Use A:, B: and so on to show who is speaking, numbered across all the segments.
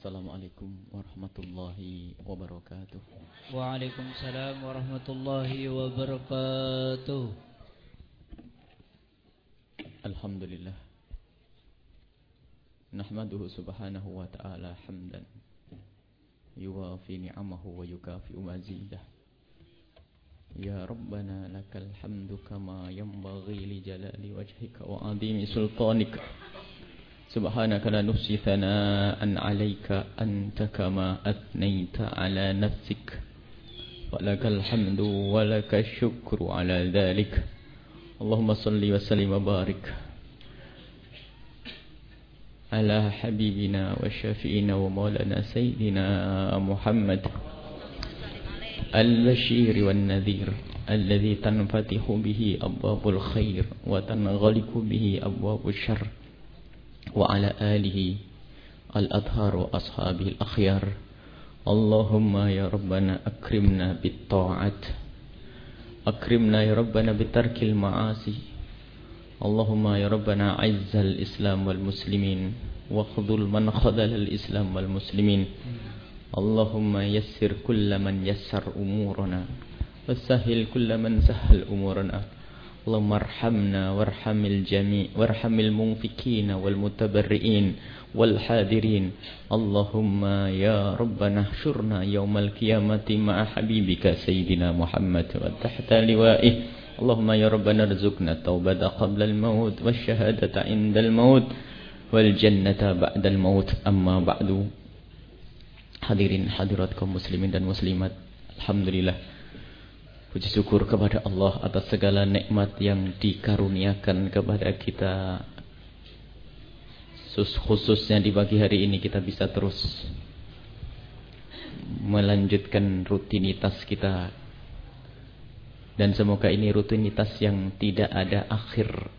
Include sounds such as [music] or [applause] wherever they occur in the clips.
A: Assalamualaikum warahmatullahi wabarakatuh.
B: Waalaikumsalam warahmatullahi wabarakatuh.
A: Alhamdulillah. Nahmaduhu subhanahu wa ta'ala hamdan. Yuwafi ni'amahu wa yukafi mazidah. Ya Rabbana lakal hamdu kama yanbaghi li jalali wajhika wa adimi sultanika. سبحانك لا نحصي ثناء عليك أنت كما أثنيت على نفسك. ولك الحمد ولك الشكر على ذلك. اللهم صل وسلم وبارك على حبيبنا وشفينا ومولانا سيدنا محمد البشير والنذير الذي تنفتح به أبواب الخير وتنغلق به أبواب الشر. وعلى آله الأطهار وأصحابه الأخيار. اللهم يا ربنا أكرمنا بالطاعات أكرمنا يا ربنا بترك المعاصي. اللهم يا ربنا عز الإسلام والمسلمين وخذل من خذل الإسلام والمسلمين. اللهم يسر كل من يسر أمورنا وسهل كل من سهل أمورنا. اللهم ارحمنا وارحم الجميع وارحم المنفكين والمتبرئين والحاضرين. اللهم يا ربنا احشرنا يوم القيامة مع حبيبك سيدنا محمد وتحت لوائه. اللهم يا ربنا ارزقنا التوبة قبل الموت والشهادة عند الموت والجنة بعد الموت. أما بعد hadirin hadirat kaum muslimin dan muslimat Alhamdulillah Puji syukur kepada Allah atas segala nikmat yang dikaruniakan kepada kita. Khususnya di pagi hari ini kita bisa terus melanjutkan rutinitas kita. Dan semoga ini rutinitas yang tidak ada akhir.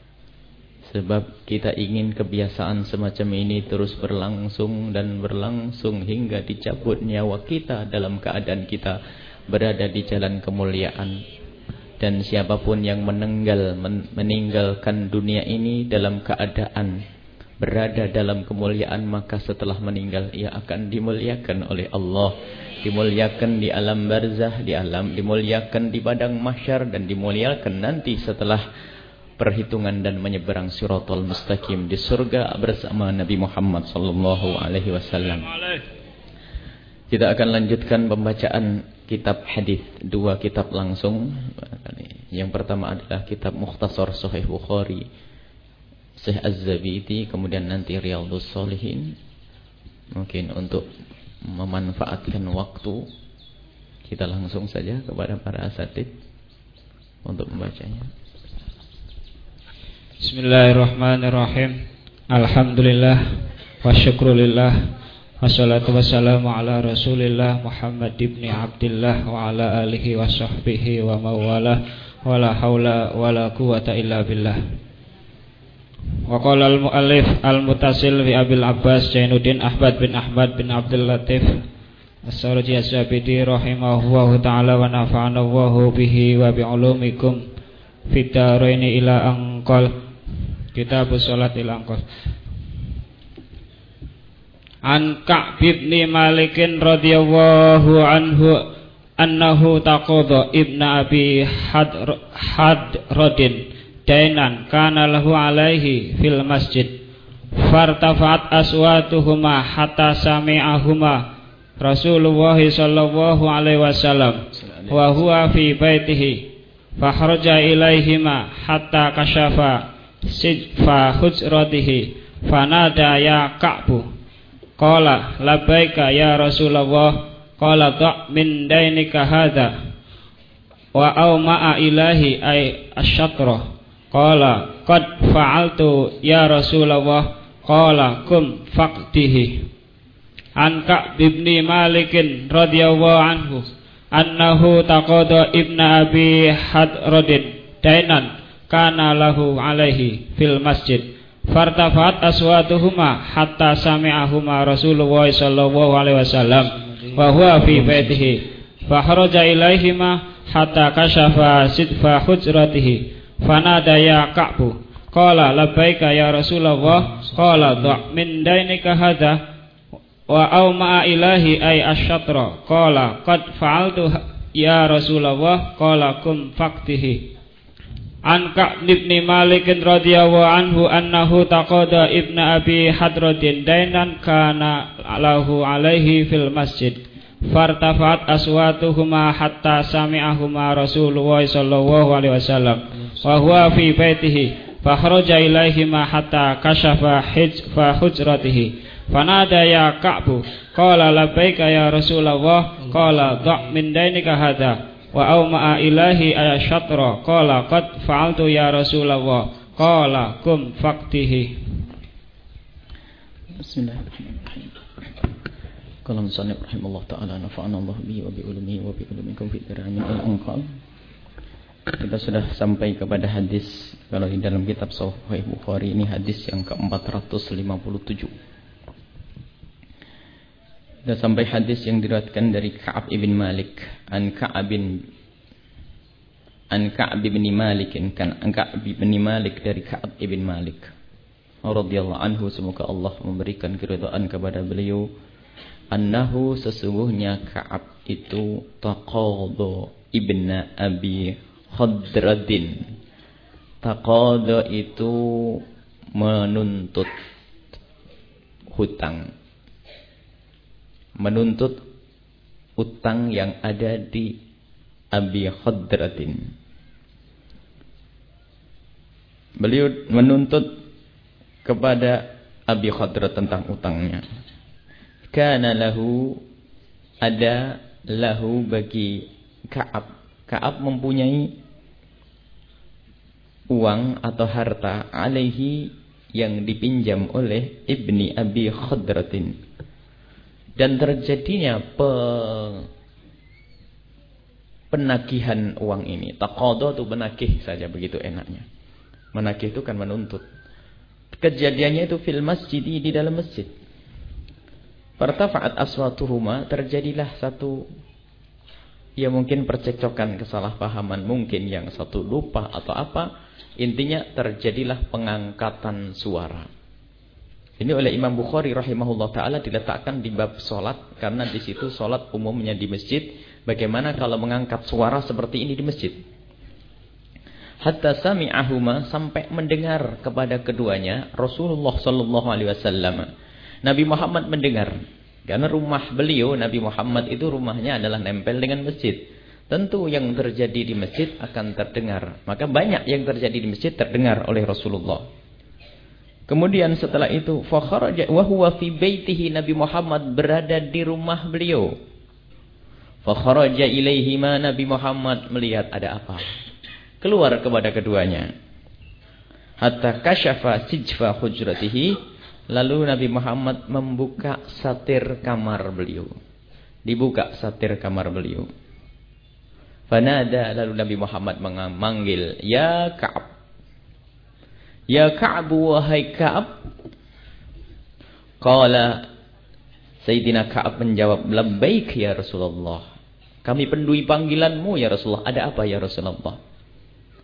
A: Sebab kita ingin kebiasaan semacam ini terus berlangsung dan berlangsung hingga dicabut nyawa kita dalam keadaan kita berada di jalan kemuliaan. Dan siapa pun yang meninggal men meninggalkan dunia ini dalam keadaan berada dalam kemuliaan maka setelah meninggal ia akan dimuliakan oleh Allah. Dimuliakan di alam barzah di alam dimuliakan di padang mahsyar dan dimuliakan nanti setelah perhitungan dan menyeberang siratal mustaqim di surga bersama Nabi Muhammad sallallahu alaihi wasallam. Kita akan lanjutkan pembacaan kitab hadis dua kitab langsung. Yang pertama adalah kitab Mukhtasar Sahih Bukhari Syekh Az-Zabidi, kemudian nanti Riyadhus Shalihin. Mungkin untuk memanfaatkan waktu kita langsung saja kepada para asatid untuk membacanya.
C: Bismillahirrahmanirrahim. Alhamdulillah wa syukrulillah Wassalatu wassalamu ala rasulillah Muhammad ibn Abdullah Wa ala alihi wa sahbihi wa mawala Wa la hawla wa la quwata illa billah. Wa qala al-muallif al-mutasil fi Abil Abbas Jainuddin Ahmad bin Ahmad bin Abdul Latif As-Sarji As-Zabidi rahimahullahu ta'ala wa nafa'ana Allahu bihi wa bi'ulumikum Fitaraini ila angkol Kitab salat ila angkol An Ka'b bin Malik radhiyallahu anhu annahu taqadha ibnu Abi Hadr Hadradin. Dainan kana lahu alaihi fil masjid. Fartafat aswatuhuma hatta sami'ahuma. Rasulullah sallallahu alaihi wasallam. Wa huwa fi baitihi. Fakhraja ilaihima hatta kashafa sijfa hujratihi. Fanada ya Ka'bu Qala labbaika ya Rasulullah Qala da' min dainika hadha Wa au ma'a ilahi ay asyatra. Qala qad fa'altu ya Rasulullah Qala kum faqdihi. An Ka'b ibn Malik radhiyallahu anhu annahu taqada ibna Abi Hadradin dainan kana lahu alaihi fil masjid Fartafat aswatuhuma hatta sami'ahuma Rasulullah sallallahu alaihi wasallam wa huwa fi baitihi. Fa kharaja ilaihima hatta kashafa sidfa hujratihi. Fanada ya Ka'bu. Qala labbaika ya Rasulullah. Qala dha min dainika hadha wa au ma'a ilahi ay asyatra. Qala qad fa'altu ya Rasulullah. Qala kum faktihi An Ka'b Malik radhiyallahu anhu annahu taqada ibn Abi Hadratin dainan kana lahu alaihi fil masjid fartafat aswatuhuma hatta sami'ahuma Rasulullah sallallahu alaihi wasallam wa huwa fi baitihi fa kharaja ilaihima hatta kashafa hijfa hujratihi Fanada ya Ka'bu Qala labbaika ya Rasulullah Qala da' min dainika hadha Wa awma'a ilahi ayasyatra Qala qad fa'altu ya Rasulullah Qala kum faktihi
A: Bismillahirrahmanirrahim. Qala musannif rahimahullah ta'ala Nafa'ana Allah bi wa bi ulumi wa bi ulumikum fi diramin al-anqal Kita sudah sampai kepada hadis Kalau di dalam kitab Sahih Bukhari Ini hadis yang ke-457 kita sampai hadis yang diriwayatkan dari Ka'ab ibn Malik. An Ka'ab bin an Ka'ab Malik kan an Ka'ab bin Malik dari Ka'ab ibn Malik. Radhiyallahu anhu semoga Allah memberikan keridhaan kepada beliau. Annahu sesungguhnya Ka'ab itu taqadha ibn Abi Khadradin. Taqadha itu menuntut hutang menuntut utang yang ada di Abi Khadratin. Beliau menuntut kepada Abi Khadrat tentang utangnya. Kana lahu ada lahu bagi Ka'ab. Ka'ab mempunyai uang atau harta alaihi yang dipinjam oleh ibni Abi Khadratin dan terjadinya pe, penagihan uang ini. Taqadha itu menagih saja begitu enaknya. Menagih itu kan menuntut. Kejadiannya itu fil masjid di dalam masjid. Pertafa'at aswatuhuma terjadilah satu ya mungkin percekcokan kesalahpahaman mungkin yang satu lupa atau apa intinya terjadilah pengangkatan suara ini oleh Imam Bukhari rahimahullah taala diletakkan di bab solat karena di situ solat umumnya di masjid. Bagaimana kalau mengangkat suara seperti ini di masjid? Hatta sami'ahuma sampai mendengar kepada keduanya Rasulullah sallallahu alaihi wasallam. Nabi Muhammad mendengar. Karena rumah beliau Nabi Muhammad itu rumahnya adalah nempel dengan masjid. Tentu yang terjadi di masjid akan terdengar. Maka banyak yang terjadi di masjid terdengar oleh Rasulullah. Kemudian setelah itu fakharaja wa huwa fi baitihi Nabi Muhammad berada di rumah beliau. Fakharaja ilaihi ma Nabi Muhammad melihat ada apa. Keluar kepada keduanya. Hatta kasyafa sijfa hujratihi lalu Nabi Muhammad membuka satir kamar beliau. Dibuka satir kamar beliau. Fanada lalu Nabi Muhammad memanggil ya Ka'ab Ya Ka'ab wahai Ka'ab. Qala Sayyidina Ka'ab menjawab, "Labbaik ya Rasulullah." Kami penuhi panggilanmu ya Rasulullah. Ada apa ya Rasulullah?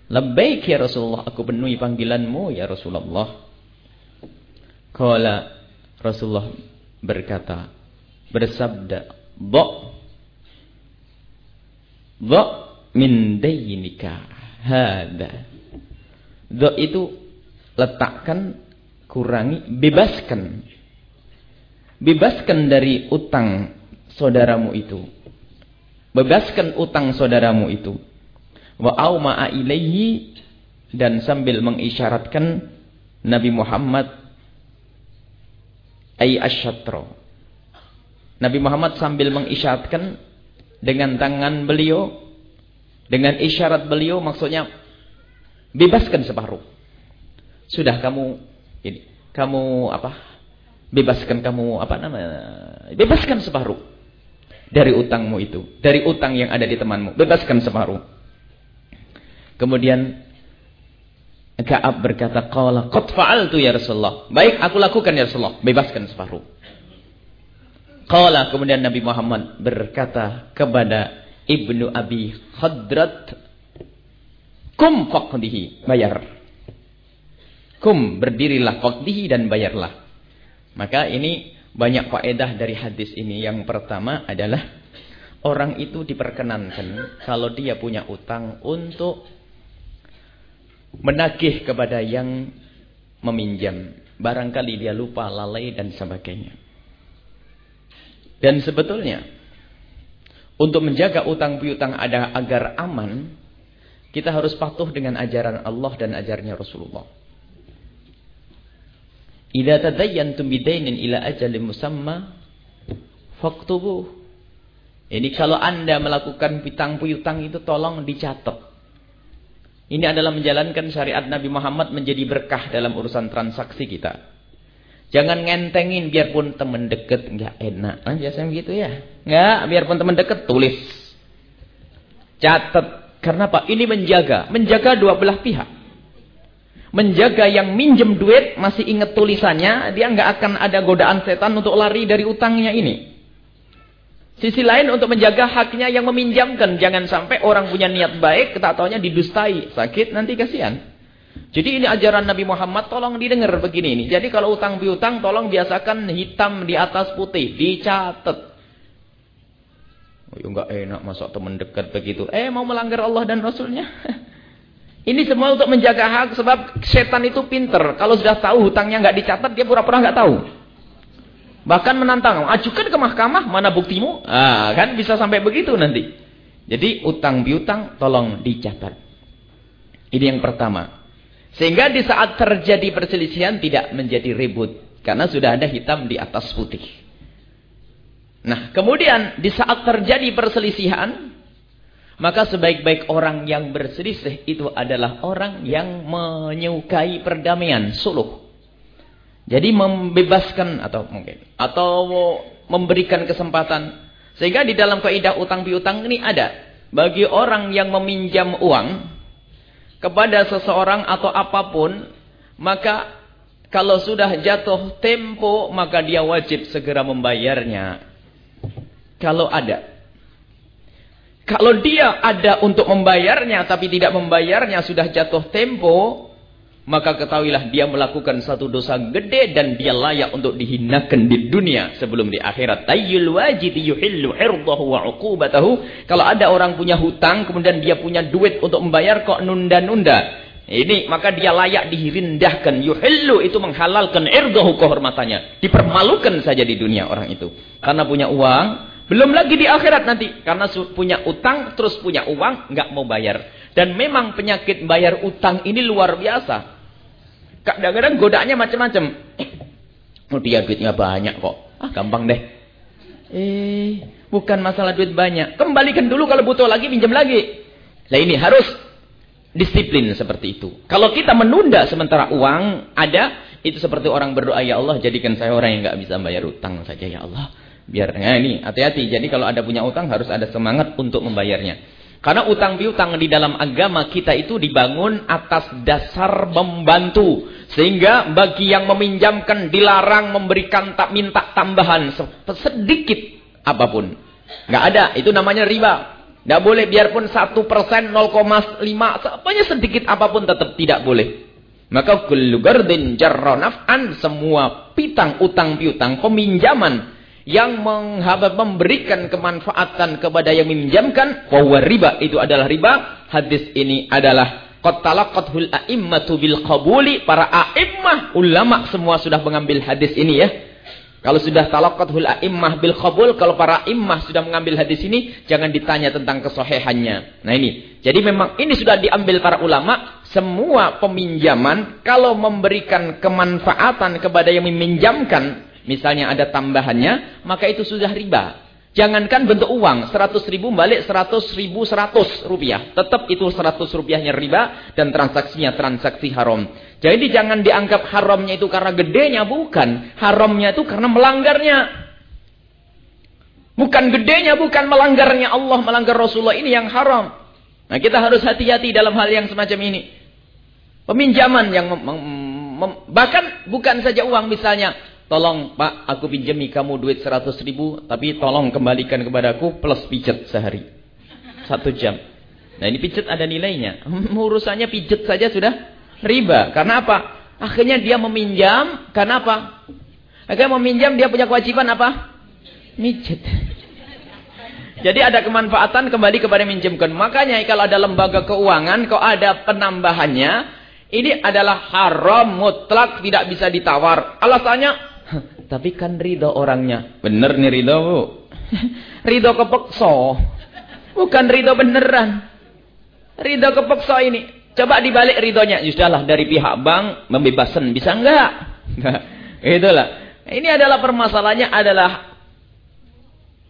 A: Labbaik ya Rasulullah, aku penuhi panggilanmu ya Rasulullah. Qala Rasulullah berkata, bersabda, "Dha Dha min daynika hada." Dha itu letakkan, kurangi, bebaskan. Bebaskan dari utang saudaramu itu. Bebaskan utang saudaramu itu. Wa auma'a ilaihi dan sambil mengisyaratkan Nabi Muhammad ay asyatra. Nabi Muhammad sambil mengisyaratkan dengan tangan beliau dengan isyarat beliau maksudnya bebaskan separuh. Sudah kamu ini, kamu apa? Bebaskan kamu apa namanya? Bebaskan separuh dari utangmu itu, dari utang yang ada di temanmu. Bebaskan separuh. Kemudian Ka'ab berkata, "Qala qad fa'altu ya Rasulullah." Baik, aku lakukan ya Rasulullah. Bebaskan separuh. Qala kemudian Nabi Muhammad berkata kepada Ibnu Abi Khadrat, "Kum faqdihi." Bayar. Kum berdirilah fakdihi dan bayarlah. Maka ini Banyak faedah dari hadis ini. Yang pertama adalah orang itu diperkenankan kalau dia punya utang untuk menagih kepada yang meminjam. Barangkali dia lupa, lalai dan sebagainya. Dan sebetulnya untuk menjaga utang piutang ada agar aman, kita harus patuh dengan ajaran Allah dan ajarnya Rasulullah. Idza tadayyantum bidainin ila ajalin musamma faktubuh. Ini kalau Anda melakukan pitang piutang itu tolong dicatat. Ini adalah menjalankan syariat Nabi Muhammad menjadi berkah dalam urusan transaksi kita. Jangan ngentengin biarpun teman deket nggak enak. Nah, biasanya begitu ya. Nggak, biarpun teman deket tulis. Catat. Karena apa? Ini menjaga, menjaga dua belah pihak menjaga yang minjem duit masih ingat tulisannya, dia nggak akan ada godaan setan untuk lari dari utangnya ini. Sisi lain untuk menjaga haknya yang meminjamkan, jangan sampai orang punya niat baik, kita taunya didustai, sakit nanti kasihan. Jadi ini ajaran Nabi Muhammad, tolong didengar begini ini. Jadi kalau utang piutang, tolong biasakan hitam di atas putih, dicatat. Oh, ya enggak enak masa teman dekat begitu. Eh mau melanggar Allah dan Rasulnya. [laughs] Ini semua untuk menjaga hak sebab setan itu pinter. Kalau sudah tahu hutangnya nggak dicatat, dia pura-pura nggak tahu. Bahkan menantang, ajukan ke mahkamah, mana buktimu? Ah, kan bisa sampai begitu nanti. Jadi utang piutang tolong dicatat. Ini yang pertama. Sehingga di saat terjadi perselisihan tidak menjadi ribut. Karena sudah ada hitam di atas putih. Nah, kemudian di saat terjadi perselisihan, maka sebaik-baik orang yang berselisih itu adalah orang yang menyukai perdamaian, suluh. Jadi membebaskan atau mungkin atau memberikan kesempatan. Sehingga di dalam kaidah utang piutang ini ada. Bagi orang yang meminjam uang kepada seseorang atau apa pun maka kalau sudah jatuh tempo maka dia wajib segera membayarnya. Kalau ada kalau dia ada untuk membayarnya tapi tidak membayarnya sudah jatuh tempo, maka ketahuilah dia melakukan satu dosa gede dan dia layak untuk dihinakan di dunia sebelum di akhirat. Tayyul wajid yuhillu irdahu wa uqubatahu. Kalau ada orang punya hutang kemudian dia punya duit untuk membayar kok nunda-nunda. Ini maka dia layak dirindahkan. Yuhillu itu menghalalkan irdahu kehormatannya. Dipermalukan saja di dunia orang itu. Karena punya uang, belum lagi di akhirat nanti. Karena punya utang, terus punya uang, nggak mau bayar. Dan memang penyakit bayar utang ini luar biasa. Kadang-kadang godaannya macam-macam. [coughs] Oh dia duitnya banyak kok. Ah gampang deh. Eh, bukan masalah duit banyak. Kembalikan dulu kalau butuh lagi, pinjam lagi. Nah ini harus disiplin seperti itu. Kalau kita menunda sementara uang ada, itu seperti orang berdoa, Ya Allah jadikan saya orang yang nggak bisa bayar utang saja Ya Allah. Biar nah ini hati-hati. Jadi kalau ada punya utang harus ada semangat untuk membayarnya. Karena utang piutang di dalam agama kita itu dibangun atas dasar membantu. Sehingga bagi yang meminjamkan dilarang memberikan tak minta tambahan sedikit apa pun. Nggak ada, itu namanya riba. Nggak boleh biarpun 1%, 0,5, apanya sedikit apa pun tetap tidak boleh. Maka kullu gardin jarra naf'an semua pitang utang piutang peminjaman yang memberikan kemanfaatan kepada yang meminjamkan bahwa riba. Itu adalah riba. Hadis ini adalah qad talaqathul a'immatu bil qabuli. Para a'immah ulama semua sudah mengambil hadis ini ya. Kalau sudah talaqathul a'immah bil qabul kalau para immah sudah mengambil hadis ini jangan ditanya tentang kesohehannya. Nah ini. Jadi memang ini sudah diambil para ulama semua peminjaman kalau memberikan kemanfaatan kepada yang meminjamkan misalnya ada tambahannya, maka itu sudah riba. Jangankan bentuk uang, 100 ribu balik 100 ribu 100 rupiah. Tetap itu 100 rupiahnya riba dan transaksinya transaksi haram. Jadi jangan dianggap haramnya itu karena gedenya, bukan. Haramnya itu karena melanggarnya. Bukan gedenya, bukan melanggarnya Allah, melanggar Rasulullah ini yang haram. Nah kita harus hati-hati dalam hal yang semacam ini. Peminjaman yang bahkan bukan saja uang misalnya Tolong pak, aku pinjami kamu duit 100 ribu, tapi tolong kembalikan kepadaku plus pijet sehari. Satu jam. Nah ini pijet ada nilainya. [laughs] Urusannya pijet saja sudah riba. Karena apa? Akhirnya dia meminjam, karena apa? Maka mau minjam dia punya kewajiban apa? Mijet. Jadi ada kemanfaatan kembali kepada minjemkan. Makanya kalau ada lembaga keuangan, kalau ada penambahannya, ini adalah haram mutlak tidak bisa ditawar. Alasannya, tapi kan ridho orangnya. Bener nih ridho bu. [laughs] ridho kepekso. Bukan ridho beneran. Ridho kepekso ini. Coba dibalik ridhonya. Ya sudahlah dari pihak bank membebaskan. Bisa enggak? [laughs] Itulah. Ini adalah permasalahannya adalah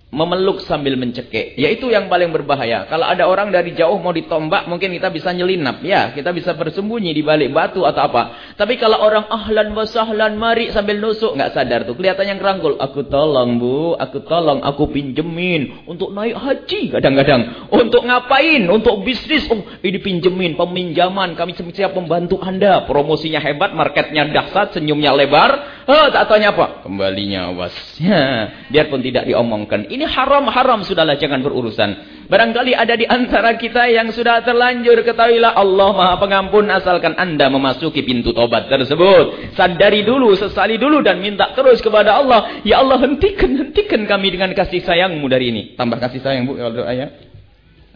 A: memeluk sambil mencekik. Yaitu yang paling berbahaya. Kalau ada orang dari jauh mau ditombak, mungkin kita bisa nyelinap. Ya, kita bisa bersembunyi di balik batu atau apa. Tapi kalau orang ahlan wasahlan mari sambil nusuk, nggak sadar tuh. Kelihatan yang kerangkul. Aku tolong bu, aku tolong, aku pinjemin. Untuk naik haji kadang-kadang. Untuk ngapain? Untuk bisnis. Oh, ini pinjemin, peminjaman. Kami siap membantu anda. Promosinya hebat, marketnya dahsyat, senyumnya lebar. Oh, tak tanya apa? Kembalinya awas. [laughs] Ya, biarpun tidak diomongkan. Ini haram-haram sudahlah jangan berurusan. Barangkali ada di antara kita yang sudah terlanjur ketahuilah Allah Maha Pengampun asalkan Anda memasuki pintu tobat tersebut. Sadari dulu, sesali dulu dan minta terus kepada Allah. Ya Allah hentikan, hentikan kami dengan kasih sayangmu dari ini. Tambah kasih sayang Bu kalau doa ya.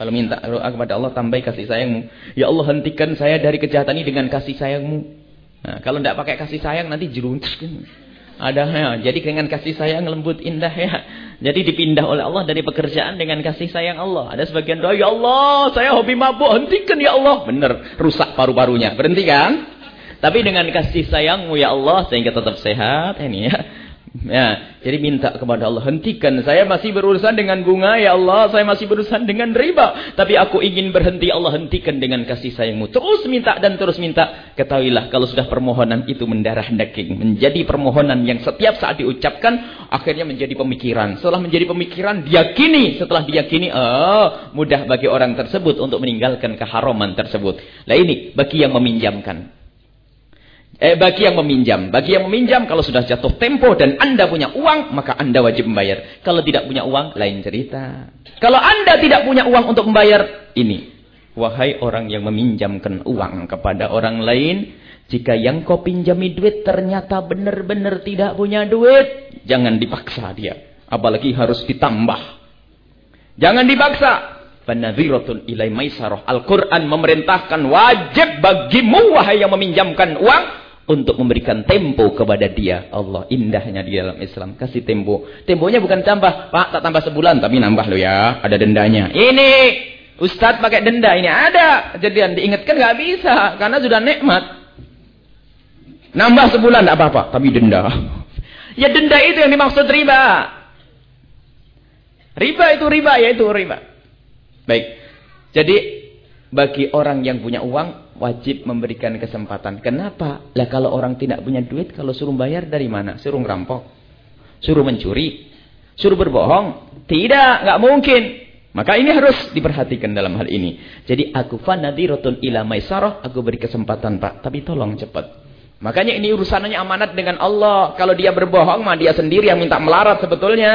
A: Kalau minta doa kepada Allah tambah kasih sayangmu. Ya Allah hentikan saya dari kejahatan ini dengan kasih sayangmu. Nah, kalau tidak pakai kasih sayang nanti jeruntus. Ada ya. Jadi dengan kasih sayang lembut indah ya. Jadi dipindah oleh Allah dari pekerjaan dengan kasih sayang Allah. Ada sebagian doa, ya Allah, saya hobi mabuk, hentikan ya Allah. Benar, rusak paru-parunya. Berhenti kan? Tapi dengan kasih sayangmu ya Allah sehingga tetap sehat ini ya. Ya, jadi minta kepada Allah, hentikan. Saya masih berurusan dengan bunga, ya Allah. Saya masih berurusan dengan riba. Tapi aku ingin berhenti, Allah hentikan dengan kasih sayangmu. Terus minta dan terus minta. Ketahuilah, kalau sudah permohonan itu mendarah daging. Menjadi permohonan yang setiap saat diucapkan, akhirnya menjadi pemikiran. Setelah menjadi pemikiran, diyakini. Setelah diyakini, oh, mudah bagi orang tersebut untuk meninggalkan keharaman tersebut. Nah ini, bagi yang meminjamkan. Eh, bagi yang meminjam. Bagi yang meminjam, kalau sudah jatuh tempo dan Anda punya uang, maka Anda wajib membayar. Kalau tidak punya uang, lain cerita. Kalau Anda tidak punya uang untuk membayar, ini. Wahai orang yang meminjamkan uang kepada orang lain, jika yang kau pinjami duit ternyata benar-benar tidak punya duit, jangan dipaksa dia. Apalagi harus ditambah. Jangan dipaksa. Fanadhiratun ilai maisarah. Al-Quran memerintahkan wajib bagimu wahai yang meminjamkan uang untuk memberikan tempo kepada dia. Allah indahnya di dalam Islam. Kasih tempo. Temponya bukan tambah. Pak, tak tambah sebulan. Tapi nambah lo ya. Ada dendanya. Ini. Ustadz pakai denda. Ini ada. Kejadian. Diingatkan nggak bisa. Karena sudah nikmat. Nambah sebulan. Tidak apa-apa. Tapi denda. Ya denda itu yang dimaksud riba. Riba itu riba. Ya itu riba. Baik. Jadi bagi orang yang punya uang wajib memberikan kesempatan. Kenapa? Lah kalau orang tidak punya duit kalau suruh bayar dari mana? Suruh ngerampok. Suruh mencuri. Suruh berbohong. Tidak, nggak mungkin. Maka ini harus diperhatikan dalam hal ini. Jadi aku fanadiratun ila maisarah, aku beri kesempatan, Pak, tapi tolong cepat. Makanya ini urusannya amanat dengan Allah. Kalau dia berbohong mah dia sendiri yang minta melarat sebetulnya.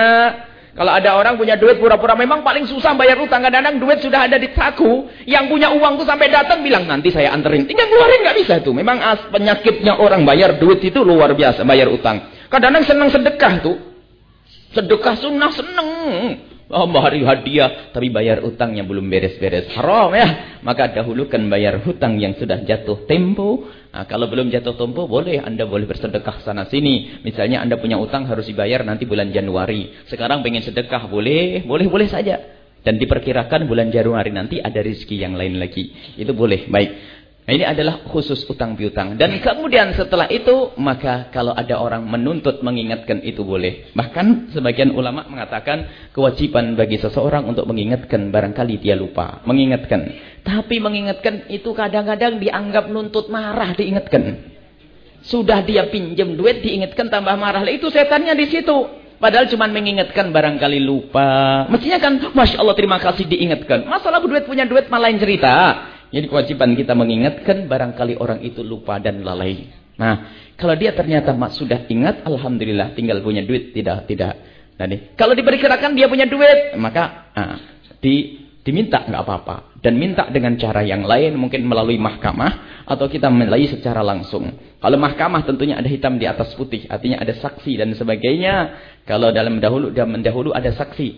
A: Kalau ada orang punya duit pura-pura memang paling susah bayar utang. Kadang-kadang duit sudah ada di saku. Yang punya uang tuh sampai datang bilang nanti saya anterin. Tinggal keluarin nggak bisa tuh. Memang as penyakitnya orang bayar duit itu luar biasa. Bayar utang. Kadang-kadang senang sedekah tuh. Sedekah sunnah seneng. Oh, hari hadiah, tapi bayar utang yang belum beres-beres. Haram ya. Maka dahulukan bayar hutang yang sudah jatuh tempo. Nah, kalau belum jatuh tempo, boleh Anda boleh bersedekah sana sini. Misalnya Anda punya utang harus dibayar nanti bulan Januari. Sekarang pengen sedekah, boleh, boleh, boleh saja. Dan diperkirakan bulan Januari nanti ada rezeki yang lain lagi. Itu boleh, baik. Nah, ini adalah khusus utang piutang. Dan kemudian setelah itu, maka kalau ada orang menuntut mengingatkan itu boleh. Bahkan sebagian ulama mengatakan kewajiban bagi seseorang untuk mengingatkan barangkali dia lupa. Mengingatkan. Tapi mengingatkan itu kadang-kadang dianggap nuntut marah diingatkan. Sudah dia pinjam duit diingatkan tambah marah. Itu setannya di situ. Padahal cuma mengingatkan barangkali lupa. Mestinya kan, Masya Allah terima kasih diingatkan. Masalah duit punya duit malah cerita. Jadi kewajiban kita mengingatkan barangkali orang itu lupa dan lalai. Nah, kalau dia ternyata sudah ingat, alhamdulillah tinggal punya duit, tidak tidak. Nah, kalau diperkirakan dia punya duit, maka ah, di Diminta nggak apa-apa. Dan minta dengan cara yang lain, mungkin melalui mahkamah, atau kita melalui secara langsung. Kalau mahkamah tentunya ada hitam di atas putih, artinya ada saksi dan sebagainya. Kalau dalam dahulu, dalam dahulu ada saksi.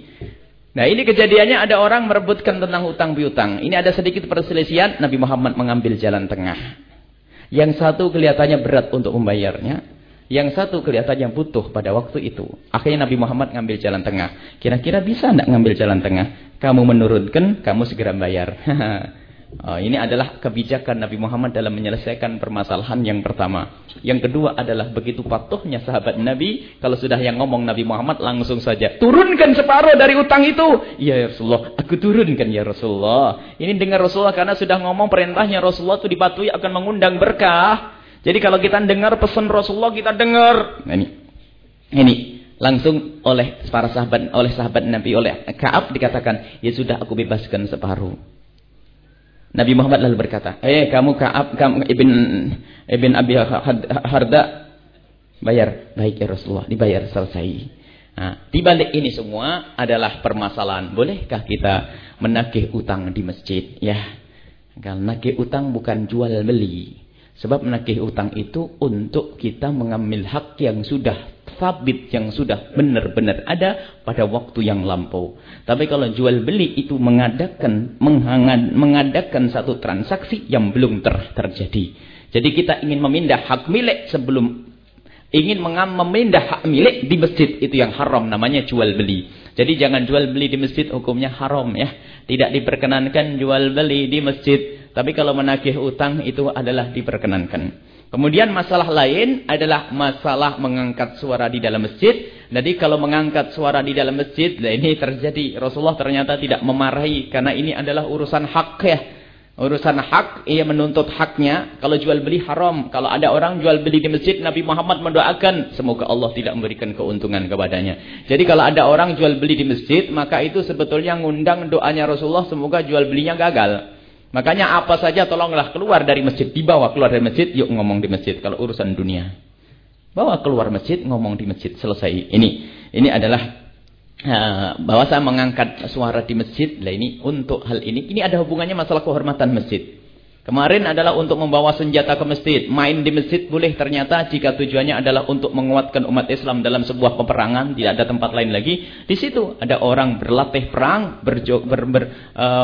A: Nah ini kejadiannya ada orang merebutkan tentang hutang piutang. Ini ada sedikit perselisihan, Nabi Muhammad mengambil jalan tengah. Yang satu kelihatannya berat untuk membayarnya. Yang satu kelihatannya butuh pada waktu itu. Akhirnya Nabi Muhammad ngambil jalan tengah. Kira-kira bisa tidak ngambil jalan tengah? Kamu menurunkan, kamu segera bayar. [laughs] Oh, ini adalah kebijakan Nabi Muhammad dalam menyelesaikan permasalahan yang pertama. Yang kedua adalah begitu patuhnya sahabat Nabi. Kalau sudah yang ngomong Nabi Muhammad langsung saja. Turunkan separuh dari utang itu. Ya Rasulullah, aku turunkan ya Rasulullah. Ini dengar Rasulullah karena sudah ngomong perintahnya Rasulullah itu dipatuhi akan mengundang berkah. Jadi kalau kita dengar pesan Rasulullah kita dengar. Nah, ini. Ini langsung oleh para sahabat oleh sahabat Nabi oleh Ka'ab dikatakan, "Ya sudah aku bebaskan separuh." Nabi Muhammad lalu berkata, "Eh, kamu Ka'ab, kamu Ibn Ibn Abi Harda bayar." Baik ya Rasulullah, dibayar selesai. Nah, di balik ini semua adalah permasalahan. Bolehkah kita menagih utang di masjid? Ya. Kalau nagih utang bukan jual beli. Sebab menagih utang itu untuk kita mengambil hak yang sudah sabit, yang sudah benar-benar ada pada waktu yang lampau. Tapi kalau jual beli itu mengadakan menghangad, mengadakan satu transaksi yang belum ter, terjadi. Jadi kita ingin memindah hak milik sebelum ingin memindah hak milik di masjid itu yang haram namanya jual beli. Jadi jangan jual beli di masjid hukumnya haram ya. Tidak diperkenankan jual beli di masjid. Tapi kalau menagih utang itu adalah diperkenankan. Kemudian masalah lain adalah masalah mengangkat suara di dalam masjid. Jadi kalau mengangkat suara di dalam masjid, nah ini terjadi. Rasulullah ternyata tidak memarahi karena ini adalah urusan hak ya. Urusan hak, ia menuntut haknya. Kalau jual beli haram. Kalau ada orang jual beli di masjid, Nabi Muhammad mendoakan. Semoga Allah tidak memberikan keuntungan kepadanya. Jadi kalau ada orang jual beli di masjid, maka itu sebetulnya ngundang doanya Rasulullah. Semoga jual belinya gagal. Makanya apa saja tolonglah keluar dari masjid. Dibawa keluar dari masjid, yuk ngomong di masjid. Kalau urusan dunia. Bawa keluar masjid, ngomong di masjid. Selesai. Ini ini adalah uh, bahwa saya mengangkat suara di masjid. Lah ini untuk hal ini. Ini ada hubungannya masalah kehormatan masjid. Kemarin adalah untuk membawa senjata ke masjid. Main di masjid boleh ternyata jika tujuannya adalah untuk menguatkan umat Islam dalam sebuah peperangan. Tidak ada tempat lain lagi. Di situ ada orang berlatih perang,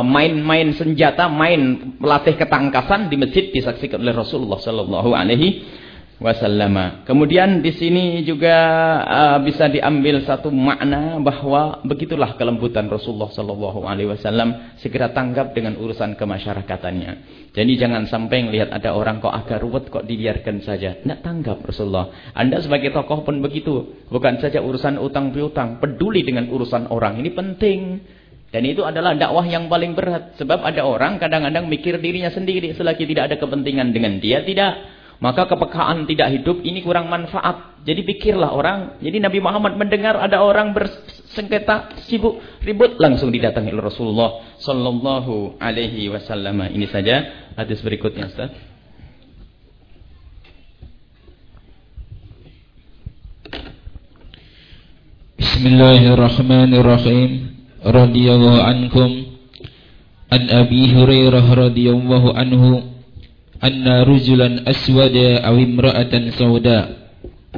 A: main-main uh, senjata, main melatih ketangkasan di masjid disaksikan oleh Rasulullah Sallallahu Alaihi wasallam. Kemudian di sini juga uh, bisa diambil satu makna bahwa begitulah kelembutan Rasulullah sallallahu alaihi wasallam segera tanggap dengan urusan kemasyarakatannya. Jadi jangan sampai melihat ada orang kok agak ruwet kok dibiarkan saja. Tidak tanggap Rasulullah. Anda sebagai tokoh pun begitu. Bukan saja urusan utang piutang, peduli dengan urusan orang. Ini penting. Dan itu adalah dakwah yang paling berat. Sebab ada orang kadang-kadang mikir dirinya sendiri selagi tidak ada kepentingan dengan dia tidak maka kepekaan tidak hidup ini kurang manfaat. Jadi pikirlah orang. Jadi Nabi Muhammad mendengar ada orang bersengketa, sibuk, ribut. Langsung didatangi oleh Rasulullah Sallallahu Alaihi Wasallam. Ini saja hadis berikutnya Ustaz.
D: Bismillahirrahmanirrahim. Radiyallahu ankum. An Abi Hurairah radhiyallahu anhu أن رجلا أسودا أو امرأة سوداء.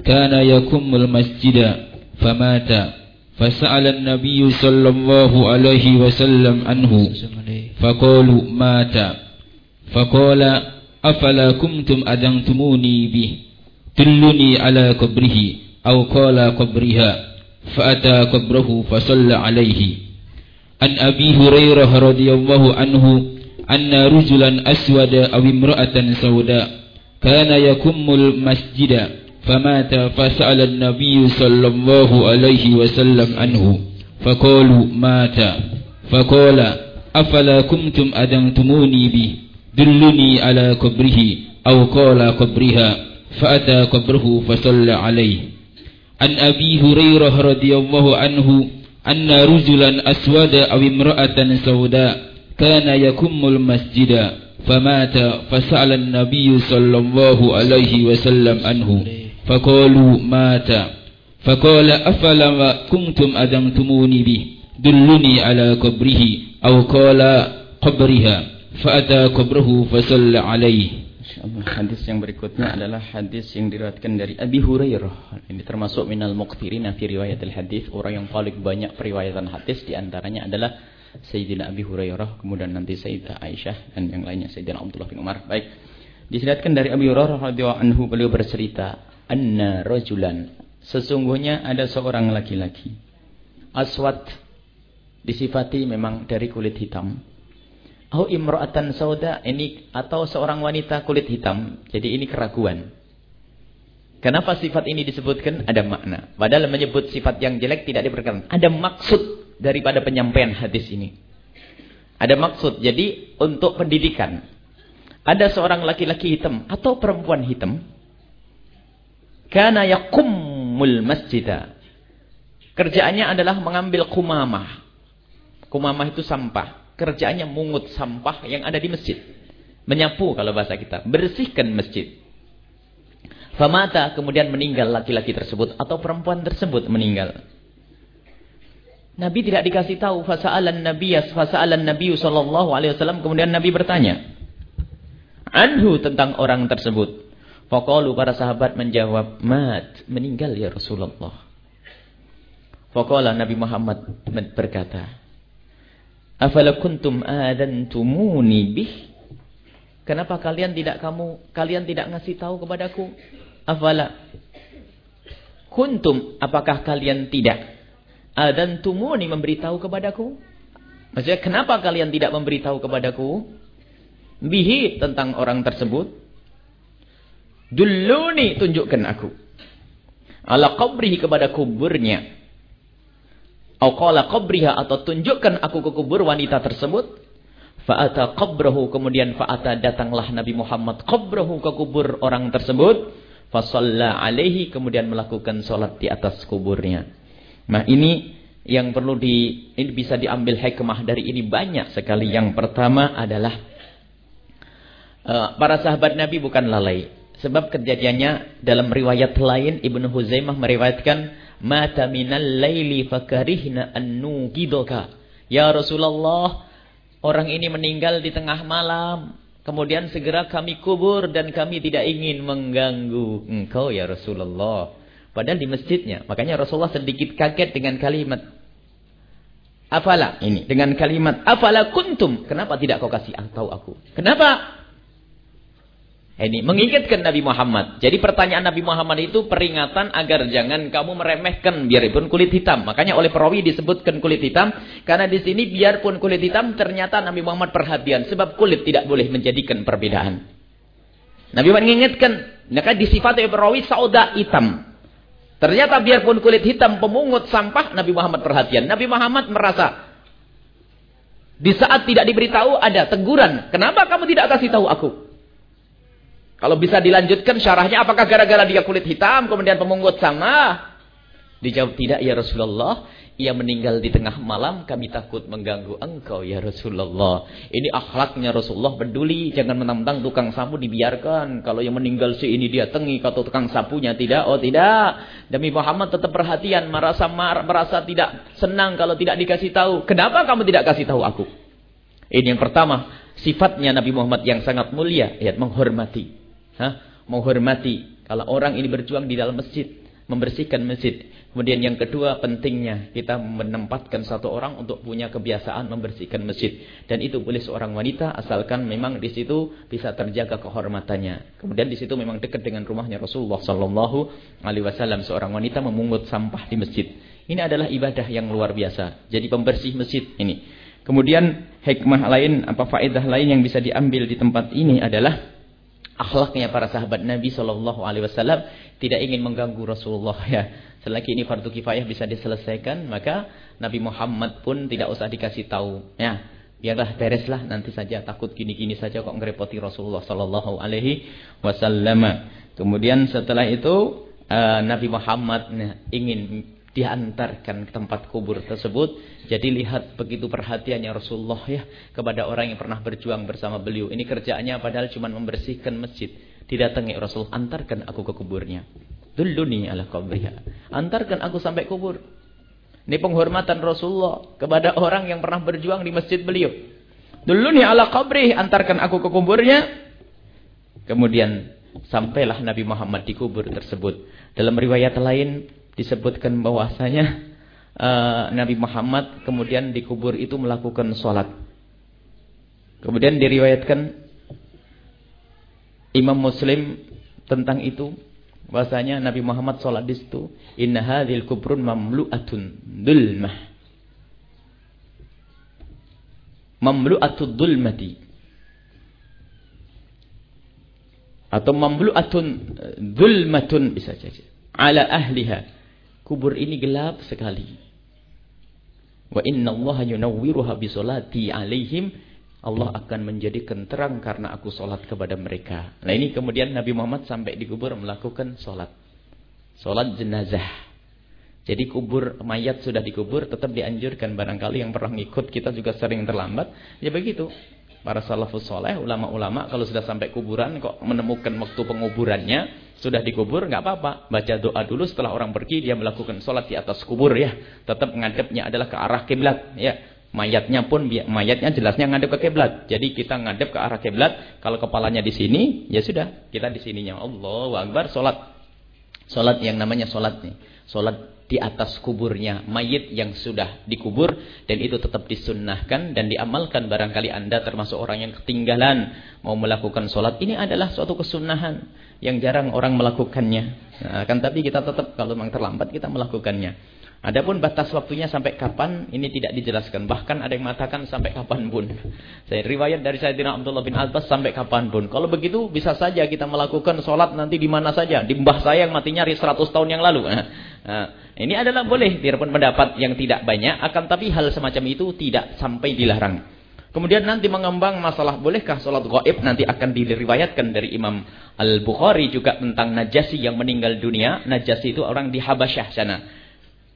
D: كان يكم المسجد فمات. فسأل النبي صلى الله عليه وسلم عنه. فقالوا مات. فقال أفلا كنتم أذنتموني به؟ دلني على قبره أو قال قبرها؟ فأتى قبره فصلى عليه. عن أبي هريرة رضي الله عنه أن رجلا أسود أو امرأة سوداء كان يكم المسجد فمات فسأل النبي صلى الله عليه وسلم عنه فقالوا مات فقال أفلا كنتم أذنتموني به دلني على قبره أو قال قبرها فأتى قبره فصلى عليه عن أبي هريرة رضي الله عنه أن رجلا أسود أو امرأة سوداء kana yakumul masjida famata fasa'ala an-nabiy sallallahu alaihi wasallam anhu. Faqalu mata. Faqala afala ma kuntum adamtumuni bi? Dulluni ala qabrihi aw qala qabriha. Fa'ata qabrahu alaihi insyaallah
A: hadis yang berikutnya adalah hadis yang diriwayatkan dari Abi Hurairah. Ini termasuk minal muqtirin fi riwayatil hadis. Orang yang paling banyak periwayatan hadis di antaranya adalah Sayyidina Abi Hurairah, kemudian nanti Sayyidah Aisyah dan yang lainnya Sayyidina Abdullah bin Umar. Baik. Disebutkan dari Abi Hurairah radhiyallahu anhu beliau bercerita, "Anna rajulan" Sesungguhnya ada seorang laki-laki. Aswad disifati memang dari kulit hitam. Au imra'atan sauda ini atau seorang wanita kulit hitam. Jadi ini keraguan. Kenapa sifat ini disebutkan? Ada makna. Padahal menyebut sifat yang jelek tidak diperkenankan. Ada maksud daripada penyampaian hadis ini. Ada maksud. Jadi untuk pendidikan. Ada seorang laki-laki hitam atau perempuan hitam. Kana yakumul masjidah. Kerjaannya adalah mengambil kumamah. Kumamah itu sampah. Kerjaannya mungut sampah yang ada di masjid. Menyapu kalau bahasa kita. Bersihkan masjid. Famata kemudian meninggal laki-laki tersebut atau perempuan tersebut meninggal. Nabi tidak dikasih tahu fasa'alan Nabi fasa'alan Nabi sallallahu alaihi wasallam kemudian Nabi bertanya anhu tentang orang tersebut. Faqalu para sahabat menjawab mat meninggal ya Rasulullah. Faqala Nabi Muhammad berkata Afala kuntum adantumuni bih Kenapa kalian tidak kamu kalian tidak ngasih tahu kepadaku? Afala kuntum apakah kalian tidak dan tumuni memberitahu kepadaku. Maksudnya kenapa kalian tidak memberitahu kepadaku? Bihi tentang orang tersebut. Dulluni tunjukkan aku. Ala qabrihi kepada kuburnya. Au qala qabriha atau tunjukkan aku ke kubur wanita tersebut. Fa'ata qabrahu kemudian fa'ata datanglah Nabi Muhammad qabrahu ke kubur orang tersebut. Fasalla alaihi kemudian melakukan solat di atas kuburnya. Nah ini yang perlu di ini bisa diambil hikmah dari ini banyak sekali. Yang pertama adalah uh, para sahabat Nabi bukan lalai. Sebab kejadiannya dalam riwayat lain Ibnu Huzaimah meriwayatkan mata minal laili fakarihna an nugidoka. Ya Rasulullah, orang ini meninggal di tengah malam. Kemudian segera kami kubur dan kami tidak ingin mengganggu engkau ya Rasulullah. Padahal di masjidnya. Makanya Rasulullah sedikit kaget dengan kalimat. Afala ini. Dengan kalimat. Afala kuntum. Kenapa tidak kau kasih tahu aku? Kenapa? Ini mengingatkan Nabi Muhammad. Jadi pertanyaan Nabi Muhammad itu peringatan agar jangan kamu meremehkan biarpun kulit hitam. Makanya oleh perawi disebutkan kulit hitam karena di sini biarpun kulit hitam ternyata Nabi Muhammad perhatian sebab kulit tidak boleh menjadikan perbedaan. Nabi Muhammad mengingatkan, maka disifati oleh perawi sauda hitam. Ternyata biarpun kulit hitam pemungut sampah, Nabi Muhammad perhatian. Nabi Muhammad merasa di saat tidak diberitahu ada teguran. Kenapa kamu tidak kasih tahu aku? Kalau bisa dilanjutkan syarahnya apakah gara-gara dia kulit hitam kemudian pemungut sampah? Dijawab tidak ya Rasulullah. Ia meninggal di tengah malam, kami takut mengganggu engkau ya Rasulullah. Ini akhlaknya Rasulullah peduli, jangan menantang tukang sapu dibiarkan. Kalau yang meninggal si ini dia tengi, kata tukang sapunya tidak, oh tidak. Demi Muhammad tetap perhatian, merasa mar, merasa tidak senang kalau tidak dikasih tahu. Kenapa kamu tidak kasih tahu aku? Ini yang pertama, sifatnya Nabi Muhammad yang sangat mulia, ya menghormati. Hah? Menghormati. Kalau orang ini berjuang di dalam masjid, membersihkan masjid, Kemudian yang kedua pentingnya kita menempatkan satu orang untuk punya kebiasaan membersihkan masjid. Dan itu boleh seorang wanita asalkan memang di situ bisa terjaga kehormatannya. Kemudian di situ memang dekat dengan rumahnya Rasulullah Sallallahu Alaihi Wasallam seorang wanita memungut sampah di masjid. Ini adalah ibadah yang luar biasa. Jadi pembersih masjid ini. Kemudian hikmah lain, apa faedah lain yang bisa diambil di tempat ini adalah akhlaknya para sahabat Nabi Shallallahu Alaihi Wasallam tidak ingin mengganggu Rasulullah ya Selagi ini fardu kifayah bisa diselesaikan, maka Nabi Muhammad pun tidak usah dikasih tahu. Ya, biarlah bereslah nanti saja takut gini-gini saja kok ngerepoti Rasulullah sallallahu alaihi wasallam. Kemudian setelah itu uh, Nabi Muhammad nah, ingin diantarkan ke tempat kubur tersebut. Jadi lihat begitu perhatiannya Rasulullah ya kepada orang yang pernah berjuang bersama beliau. Ini kerjaannya padahal cuma membersihkan masjid. Didatangi Rasul, antarkan aku ke kuburnya. Dulluni ala qabriha. Antarkan aku sampai kubur. Ini penghormatan Rasulullah kepada orang yang pernah berjuang di masjid beliau. Dulu nih ala qabri, antarkan aku ke kuburnya. Kemudian sampailah Nabi Muhammad di kubur tersebut. Dalam riwayat lain disebutkan bahwasanya uh, Nabi Muhammad kemudian di kubur itu melakukan sholat. Kemudian diriwayatkan Imam Muslim tentang itu bahwasanya Nabi Muhammad sholat di situ inna hadhil kubrun mamlu'atun dulmah mamlu'atud dulmati atau mamlu'atun dulmatun bisa saja. Ala ahliha kubur ini gelap sekali wa inna allaha yunawwiruha bi salati alaihim Allah akan menjadikan terang karena aku sholat kepada mereka. Nah ini kemudian Nabi Muhammad sampai di kubur melakukan sholat. Sholat jenazah. Jadi kubur mayat sudah dikubur tetap dianjurkan barangkali yang pernah ngikut kita juga sering terlambat. Ya begitu. Para salafus soleh, ulama-ulama kalau sudah sampai kuburan kok menemukan waktu penguburannya sudah dikubur nggak apa-apa. Baca doa dulu setelah orang pergi dia melakukan sholat di atas kubur ya. Tetap menghadapnya adalah ke arah kiblat ya. Mayatnya pun mayatnya jelasnya ngadep ke kiblat. Jadi kita ngadep ke arah kiblat. Kalau kepalanya di sini, ya sudah, kita di sininya. Allah Akbar salat. Salat yang namanya salat nih. Salat di atas kuburnya mayit yang sudah dikubur dan itu tetap disunnahkan dan diamalkan barangkali Anda termasuk orang yang ketinggalan mau melakukan sholat ini adalah suatu kesunahan yang jarang orang melakukannya nah, kan tapi kita tetap kalau memang terlambat kita melakukannya Adapun batas waktunya sampai kapan ini tidak dijelaskan. Bahkan ada yang mengatakan sampai kapan pun. Saya riwayat dari Sayyidina Abdullah bin Abbas sampai kapan pun. Kalau begitu bisa saja kita melakukan sholat nanti di mana saja. Di mbah saya yang matinya 100 tahun yang lalu. Nah, ini adalah boleh biarpun pendapat yang tidak banyak akan tapi hal semacam itu tidak sampai dilarang. Kemudian nanti mengembang masalah bolehkah sholat gaib nanti akan diriwayatkan dari Imam Al-Bukhari juga tentang Najasi yang meninggal dunia. Najasi itu orang di Habasyah sana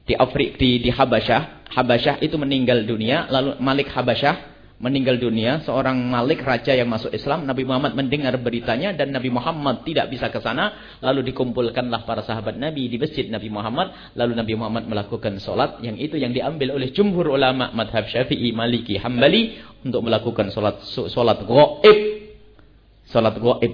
A: di Afrik di, di Habasyah. Habasyah itu meninggal dunia, lalu Malik Habasyah meninggal dunia, seorang Malik raja yang masuk Islam, Nabi Muhammad mendengar beritanya dan Nabi Muhammad tidak bisa ke sana, lalu dikumpulkanlah para sahabat Nabi di masjid Nabi Muhammad, lalu Nabi Muhammad melakukan solat yang itu yang diambil oleh jumhur ulama madhab Syafi'i, Maliki, Hambali untuk melakukan solat solat gaib, solat gaib.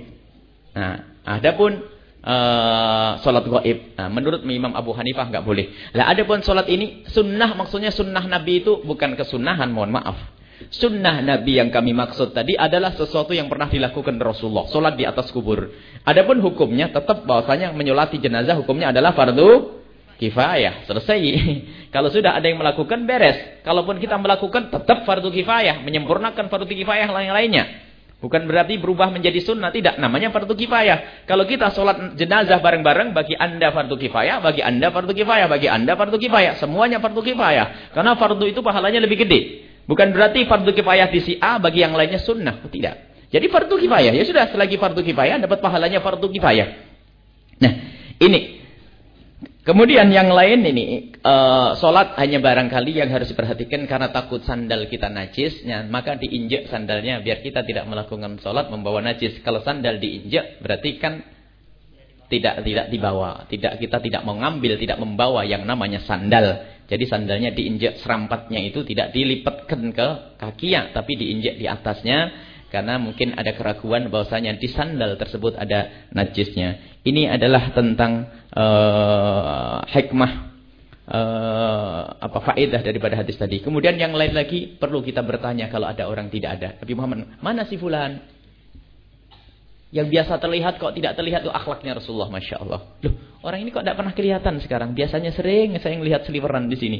A: Nah, adapun uh, sholat gaib. Nah, menurut Imam Abu Hanifah nggak boleh. Lah ada pun sholat ini sunnah maksudnya sunnah Nabi itu bukan kesunahan, mohon maaf. Sunnah Nabi yang kami maksud tadi adalah sesuatu yang pernah dilakukan Rasulullah. Sholat di atas kubur. Adapun hukumnya tetap bahwasanya menyolati jenazah hukumnya adalah fardu kifayah. Selesai. [laughs] Kalau sudah ada yang melakukan beres. Kalaupun kita melakukan tetap fardu kifayah. Menyempurnakan fardu kifayah lain-lainnya. Bukan berarti berubah menjadi sunnah, tidak. Namanya fardu kifayah. Kalau kita sholat jenazah bareng-bareng, bagi anda fardu kifayah, bagi anda fardu kifayah, bagi anda fardu kifayah. Semuanya fardu kifayah. Karena fardu itu pahalanya lebih gede. Bukan berarti fardu kifayah di si A, bagi yang lainnya sunnah. Tidak. Jadi fardu kifayah. Ya sudah, selagi fardu kifayah, dapat pahalanya fardu kifayah. Nah, ini Kemudian yang lain ini, uh, sholat hanya barangkali yang harus diperhatikan karena takut sandal kita najis, ya, maka diinjak sandalnya biar kita tidak melakukan sholat membawa najis. Kalau sandal diinjak berarti kan tidak tidak dibawa, tidak kita tidak mengambil, tidak membawa yang namanya sandal. Jadi sandalnya diinjak serampatnya itu tidak dilipatkan ke kaki ya, tapi diinjak di atasnya karena mungkin ada keraguan bahwasanya di sandal tersebut ada najisnya. Ini adalah tentang uh, hikmah uh, apa faedah daripada hadis tadi. Kemudian yang lain lagi perlu kita bertanya kalau ada orang tidak ada. Nabi Muhammad, mana si fulan? Yang biasa terlihat kok tidak terlihat itu akhlaknya Rasulullah, masya Allah. Loh, orang ini kok tidak pernah kelihatan sekarang? Biasanya sering saya melihat seliweran di sini.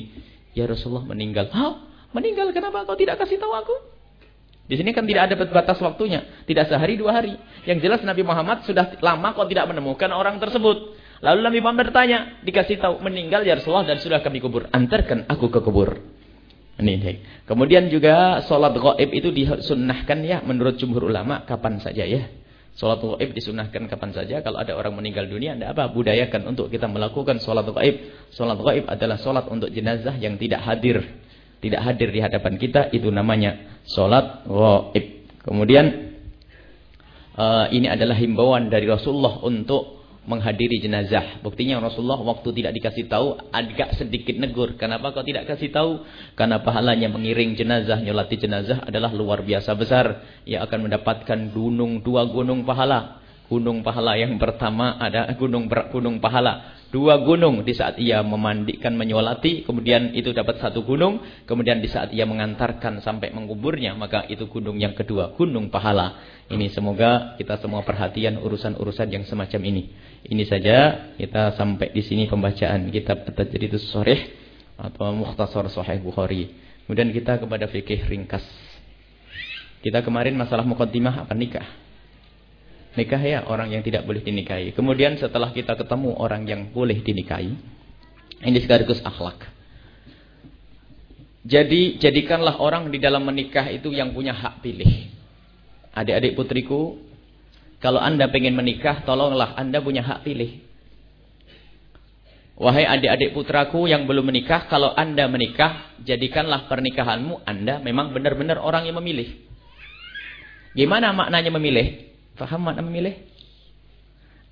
A: Ya Rasulullah meninggal. Hah? Meninggal kenapa kau tidak kasih tahu aku? Di sini kan tidak ada batas waktunya, tidak sehari dua hari. Yang jelas Nabi Muhammad sudah lama kok tidak menemukan orang tersebut. Lalu Nabi Muhammad bertanya, dikasih tahu meninggal ya Rasulullah dan sudah kami kubur. Antarkan aku ke kubur. Ini, ini. Kemudian juga sholat gaib itu disunnahkan ya menurut jumhur ulama kapan saja ya. Sholat gaib disunnahkan kapan saja. Kalau ada orang meninggal dunia, tidak apa. Budayakan untuk kita melakukan sholat gaib. Sholat gaib adalah sholat untuk jenazah yang tidak hadir. Tidak hadir di hadapan kita. Itu namanya sholat gaib. Kemudian, uh, ini adalah himbauan dari Rasulullah untuk menghadiri jenazah. Buktinya Rasulullah waktu tidak dikasih tahu agak sedikit negur. Kenapa kau tidak kasih tahu? Karena pahalanya mengiring jenazah, nyolati jenazah adalah luar biasa besar. Ia akan mendapatkan gunung, dua gunung pahala. Gunung pahala yang pertama ada gunung gunung pahala. Dua gunung di saat ia memandikan menyolati. Kemudian itu dapat satu gunung. Kemudian di saat ia mengantarkan sampai menguburnya. Maka itu gunung yang kedua. Gunung pahala. Ini semoga kita semua perhatian urusan-urusan yang semacam ini. Ini saja kita sampai di sini pembacaan kitab At-Tajridus Sharih atau Mukhtasar Sahih Bukhari. Kemudian kita kepada fikih ringkas. Kita kemarin masalah mukaddimah apa nikah. Nikah ya orang yang tidak boleh dinikahi. Kemudian setelah kita ketemu orang yang boleh dinikahi, ini sekaligus akhlak. Jadi jadikanlah orang di dalam menikah itu yang punya hak pilih. Adik-adik putriku, kalau anda pengen menikah, tolonglah anda punya hak pilih. Wahai adik-adik putraku yang belum menikah, kalau anda menikah, jadikanlah pernikahanmu anda memang benar-benar orang yang memilih. Gimana maknanya memilih? Faham makna memilih?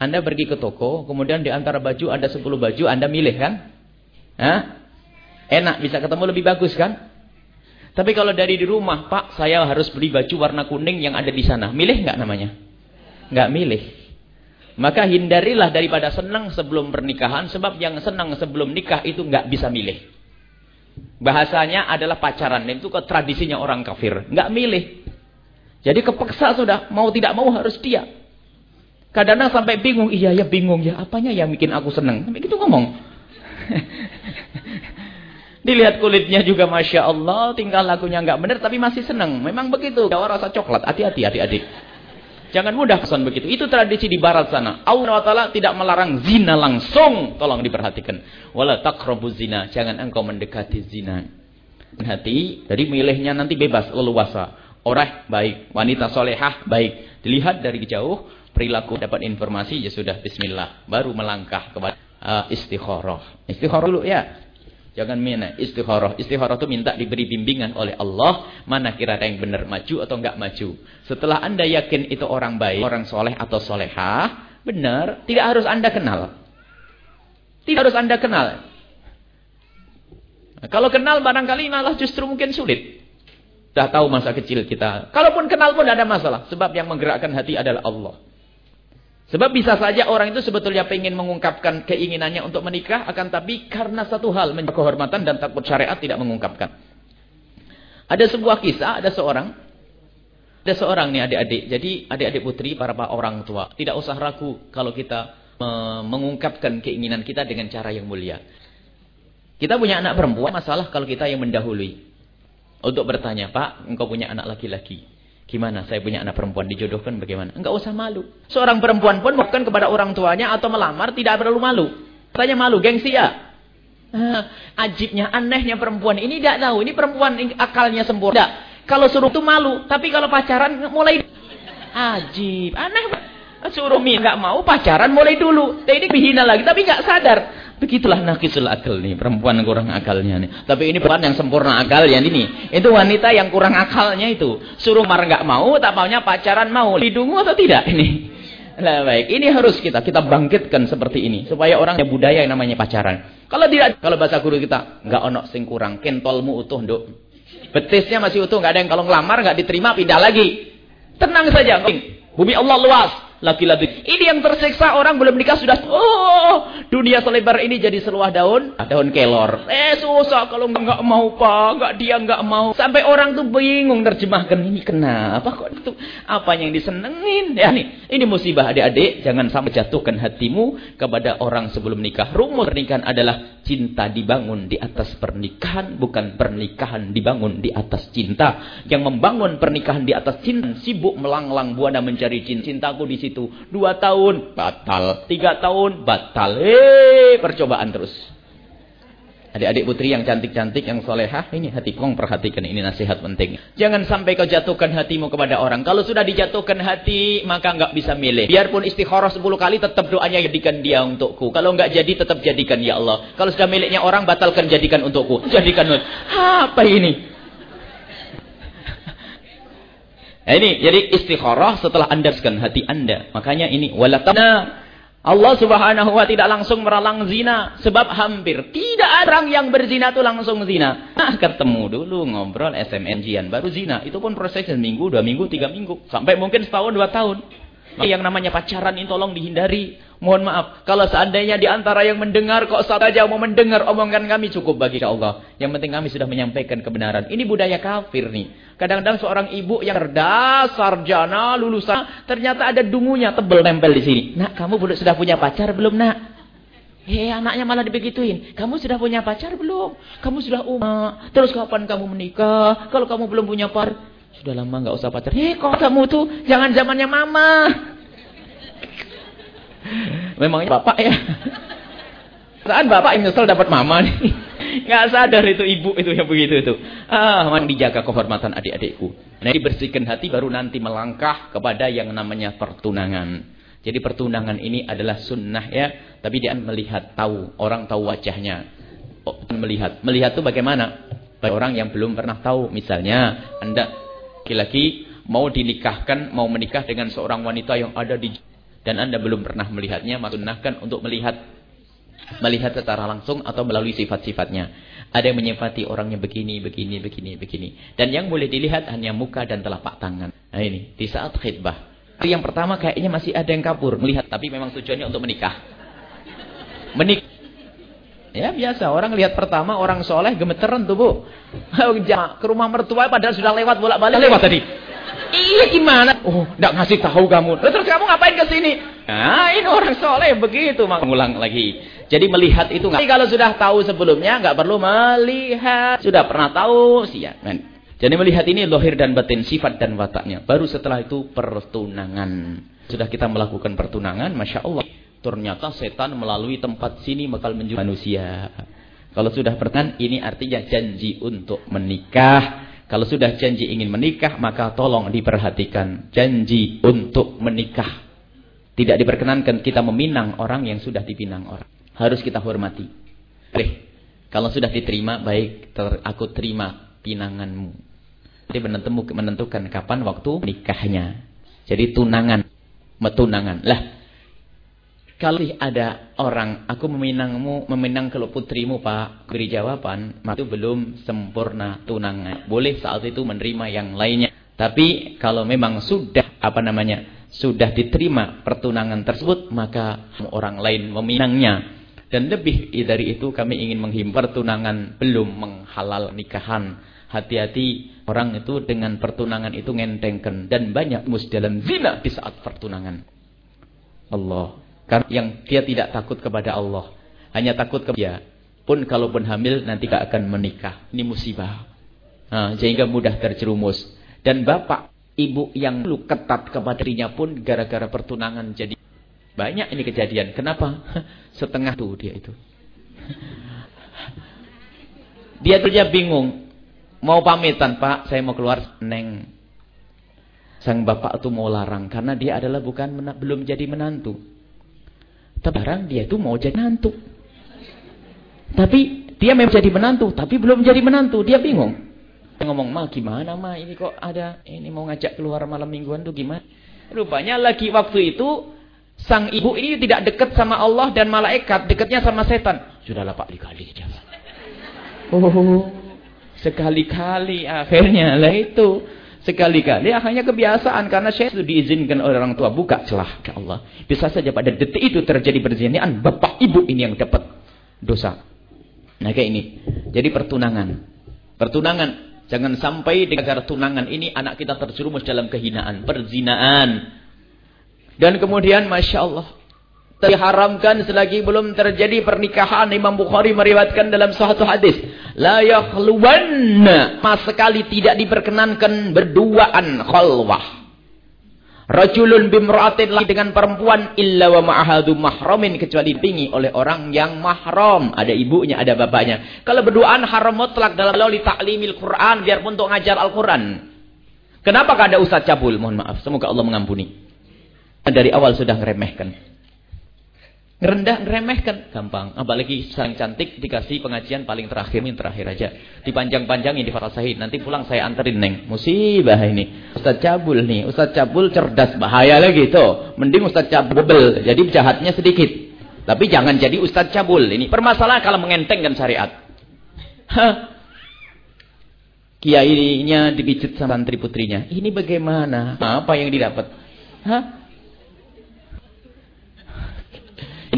A: Anda pergi ke toko, kemudian di antara baju ada 10 baju, Anda milih kan? Hah? Enak, bisa ketemu lebih bagus kan? Tapi kalau dari di rumah, Pak, saya harus beli baju warna kuning yang ada di sana. Milih nggak namanya? nggak milih. Maka hindarilah daripada senang sebelum pernikahan sebab yang senang sebelum nikah itu nggak bisa milih. Bahasanya adalah pacaran itu ke tradisinya orang kafir, nggak milih. Jadi kepeksa sudah, mau tidak mau harus dia. Kadang-kadang sampai bingung, iya ya bingung ya, apanya yang bikin aku senang? Sampai gitu ngomong. [laughs] Dilihat kulitnya juga Masya Allah, tinggal lakunya nggak benar tapi masih senang. Memang begitu, Jawa rasa coklat, hati-hati adik-adik. Jangan mudah kesan begitu. Itu tradisi di barat sana. Allah Taala tidak melarang zina langsung. Tolong diperhatikan. Wala taqrabu zina. Jangan engkau mendekati zina. Hati, jadi milihnya nanti bebas, leluasa. Orang baik, wanita solehah baik. Dilihat dari jauh, perilaku dapat informasi, ya sudah bismillah. Baru melangkah kepada uh, istikharah. Istikharah dulu ya. Jangan mina istikharah. Istikharah itu minta diberi bimbingan oleh Allah. Mana kira yang benar maju atau enggak maju. Setelah anda yakin itu orang baik, orang soleh atau solehah. Benar. Tidak harus anda kenal. Tidak harus anda kenal. Nah, kalau kenal barangkali malah justru mungkin sulit. Sudah tahu masa kecil kita. Kalaupun kenal pun tidak ada masalah. Sebab yang menggerakkan hati adalah Allah. Sebab bisa saja orang itu sebetulnya ingin mengungkapkan keinginannya untuk menikah, akan tapi karena satu hal, menjaga kehormatan dan takut syariat tidak mengungkapkan. Ada sebuah kisah, ada seorang, ada seorang nih adik-adik. Jadi adik-adik putri, para orang tua, tidak usah ragu kalau kita mengungkapkan keinginan kita dengan cara yang mulia. Kita punya anak perempuan, masalah kalau kita yang mendahului. Untuk bertanya, Pak, engkau punya anak laki-laki. Gimana saya punya anak perempuan dijodohkan bagaimana? Enggak usah malu. Seorang perempuan pun bukan kepada orang tuanya atau melamar tidak perlu malu. Tanya malu, gengsi ya? Ah, ajibnya, anehnya perempuan ini tidak tahu. Ini perempuan akalnya sempurna. Tidak. Kalau suruh itu malu. Tapi kalau pacaran mulai ajib. Aneh. Suruh mi nggak mau pacaran mulai dulu. Ini dihina lagi. Tapi nggak sadar. Begitulah nakisul akal nih, perempuan kurang akalnya nih. Tapi ini perempuan yang sempurna akal ya ini. Itu wanita yang kurang akalnya itu. Suruh mar nggak mau, tak maunya pacaran mau. Lidungu atau tidak ini? Lah baik, ini harus kita kita bangkitkan seperti ini supaya orang yang budaya yang namanya pacaran. Kalau tidak, kalau bahasa guru kita nggak ono sing kurang, kentolmu utuh nduk. Betisnya masih utuh, nggak ada yang kalau ngelamar nggak diterima pindah lagi. Tenang saja, bumi Allah luas laki-laki. Ini yang tersiksa orang belum nikah sudah oh dunia selebar ini jadi seluah daun, daun kelor. Eh susah kalau nggak mau pak, nggak dia nggak mau. Sampai orang tuh bingung terjemahkan ini kenapa kok itu apa yang disenengin ya nih. Ini musibah adik-adik, jangan sampai jatuhkan hatimu kepada orang sebelum nikah. Rumus pernikahan adalah cinta dibangun di atas pernikahan, bukan pernikahan dibangun di atas cinta. Yang membangun pernikahan di atas cinta, sibuk melanglang buana mencari cinta. Cintaku di situ. Dua tahun, batal. Tiga tahun, batal. Hei, percobaan terus. Adik-adik putri yang cantik-cantik, yang solehah, ini hati kong perhatikan, ini nasihat penting. Jangan sampai kau jatuhkan hatimu kepada orang. Kalau sudah dijatuhkan hati, maka enggak bisa milih. Biarpun istikharah 10 kali, tetap doanya jadikan dia untukku. Kalau enggak jadi, tetap jadikan ya Allah. Kalau sudah miliknya orang, batalkan jadikan untukku. Jadikan. Apa ini? Nah, ini jadi istikharah setelah anda sekan hati anda. Makanya ini walatana Allah subhanahu wa tidak langsung meralang zina. Sebab hampir tidak ada orang yang berzina itu langsung zina. Nah ketemu dulu ngobrol SMNGan baru zina. Itu pun prosesnya minggu, dua minggu, tiga minggu. Sampai mungkin setahun, dua tahun. Yang namanya pacaran ini tolong dihindari. Mohon maaf. Kalau seandainya di antara yang mendengar kok saja mau mendengar omongan kami cukup bagi Allah. Yang penting kami sudah menyampaikan kebenaran. Ini budaya kafir nih. Kadang-kadang seorang ibu yang cerdas, sarjana, lulusan, ternyata ada dungunya tebel nempel di sini. Nak, kamu sudah punya pacar belum, Nak? Hei, anaknya malah dibegituin. Kamu sudah punya pacar belum? Kamu sudah umah. Terus kapan kamu menikah? Kalau kamu belum punya par, sudah lama nggak usah pacar. Hei, kok kamu tuh jangan zamannya mama. Memangnya bapak ya? Saat bapak yang nyesel dapat mama nih. Nggak sadar itu ibu itu yang begitu itu. Ah, man dijaga kehormatan adik-adikku. Nah, dibersihkan hati baru nanti melangkah kepada yang namanya pertunangan. Jadi pertunangan ini adalah sunnah ya. Tapi dia melihat tahu. Orang tahu wajahnya. Oh, melihat. Melihat itu bagaimana? Bagi orang yang belum pernah tahu. Misalnya anda laki-laki mau dinikahkan, mau menikah dengan seorang wanita yang ada di dan anda belum pernah melihatnya, maka sunnahkan untuk melihat melihat secara langsung atau melalui sifat-sifatnya. Ada yang menyifati orangnya begini, begini, begini, begini. Dan yang boleh dilihat hanya muka dan telapak tangan. Nah ini, di saat khidbah. Yang pertama kayaknya masih ada yang kabur melihat, tapi memang tujuannya untuk menikah. Menik Ya biasa, orang lihat pertama orang soleh gemeteran tuh bu. Ke rumah mertua padahal sudah lewat bolak-balik. Lewat tadi. Iya gimana? Oh, enggak ngasih tahu kamu. Terus kamu ngapain ke sini? Nah, ini orang soleh begitu. Mengulang lagi. Jadi melihat itu nggak. Kalau sudah tahu sebelumnya nggak perlu melihat. Sudah pernah tahu siap. Jadi melihat ini lohir dan batin, sifat dan wataknya. Baru setelah itu pertunangan. Sudah kita melakukan pertunangan, masya Allah. Ternyata setan melalui tempat sini bakal menjadi manusia. Kalau sudah pertunangan, ini artinya janji untuk menikah. Kalau sudah janji ingin menikah, maka tolong diperhatikan. Janji untuk menikah. Tidak diperkenankan kita meminang orang yang sudah dipinang orang harus kita hormati. Boleh. Kalau sudah diterima, baik ter, aku terima pinanganmu. Jadi menentukan kapan waktu nikahnya. Jadi tunangan, metunangan. Lah, kalau ada orang, aku meminangmu, meminang kalau putrimu pak, beri jawaban, itu belum sempurna tunangan. Boleh saat itu menerima yang lainnya. Tapi kalau memang sudah, apa namanya, sudah diterima pertunangan tersebut, maka orang lain meminangnya dan lebih dari itu kami ingin menghimpar tunangan belum menghalal nikahan. Hati-hati orang itu dengan pertunangan itu ngentengkan. Dan banyak mus dalam zina di saat pertunangan. Allah. Karena yang dia tidak takut kepada Allah. Hanya takut kepada dia. Pun kalaupun hamil nanti gak akan menikah. Ini musibah. Nah, sehingga mudah terjerumus. Dan bapak, ibu yang lu ketat kepada dirinya pun gara-gara pertunangan jadi banyak ini kejadian. Kenapa? [laughs] Setengah tuh dia itu. [laughs] Dia tuh bingung. Mau pamitan, Pak, saya mau keluar. Neng. Sang bapak itu mau larang. Karena dia adalah bukan belum jadi menantu. Tapi dia itu mau jadi menantu. Tapi dia memang jadi menantu. Tapi belum jadi menantu. Dia bingung. Dia ngomong, ma gimana ma ini kok ada. Ini mau ngajak keluar malam mingguan tuh gimana. Rupanya lagi waktu itu Sang ibu ini tidak dekat sama Allah dan malaikat, dekatnya sama setan. Sudahlah Pak kali jangan. Oh, sekali-kali akhirnya lah itu. Sekali-kali akhirnya kebiasaan karena saya itu diizinkan oleh orang tua buka celah ke Allah. Bisa saja pada detik itu terjadi perzinahan, bapak ibu ini yang dapat dosa. Nah kayak ini. Jadi pertunangan. Pertunangan. Jangan sampai dengan cara tunangan ini anak kita terjerumus dalam kehinaan. Perzinaan. Dan kemudian Masya Allah. Diharamkan selagi belum terjadi pernikahan. Imam Bukhari meriwayatkan dalam suatu hadis. La yakhluwanna. Mas sekali tidak diperkenankan berduaan khalwah. Rajulun bimra'atin lagi dengan perempuan illa wa ma'ahadu mahramin kecuali dipingi oleh orang yang mahram. Ada ibunya, ada bapaknya. Kalau berduaan haram mutlak dalam lauli ta'limil Quran biarpun untuk ngajar Al-Quran. Kenapa ada Ustaz cabul? Mohon maaf. Semoga Allah mengampuni dari awal sudah ngeremehkan. Rendah, ngeremehkan. Gampang. Apalagi sang cantik dikasih pengajian paling terakhir. Ini terakhir aja. Dipanjang-panjangin, difarasahin. Nanti pulang saya anterin, Neng. Musibah ini. Ustaz Cabul nih. Ustaz Cabul cerdas. Bahaya lagi tuh. Mending Ustaz Cabul. Jadi jahatnya sedikit. Tapi jangan jadi Ustaz Cabul. Ini permasalahan kalau mengentengkan syariat. Hah. Kiainya dipijit sama santri putrinya. Ini bagaimana? Apa yang didapat? Hah?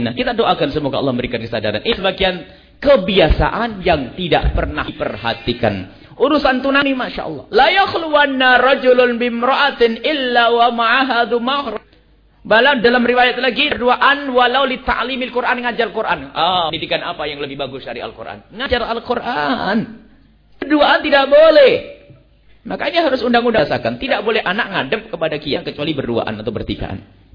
A: Nah, kita doakan semoga Allah memberikan kesadaran. Ini sebagian kebiasaan yang tidak pernah diperhatikan. Urusan tunani Masya Allah. La yakhluwanna rajulun bimra'atin illa wa ma'ahadu mahr. Bala dalam riwayat lagi berduaan walau li ta'limil Quran ngajar Quran. Ah, pendidikan apa yang lebih bagus dari Al-Quran? Ngajar Al-Quran. Berduaan tidak boleh. Makanya harus undang-undang. Tidak boleh anak ngadep kepada kiai kecuali berduaan atau bertigaan.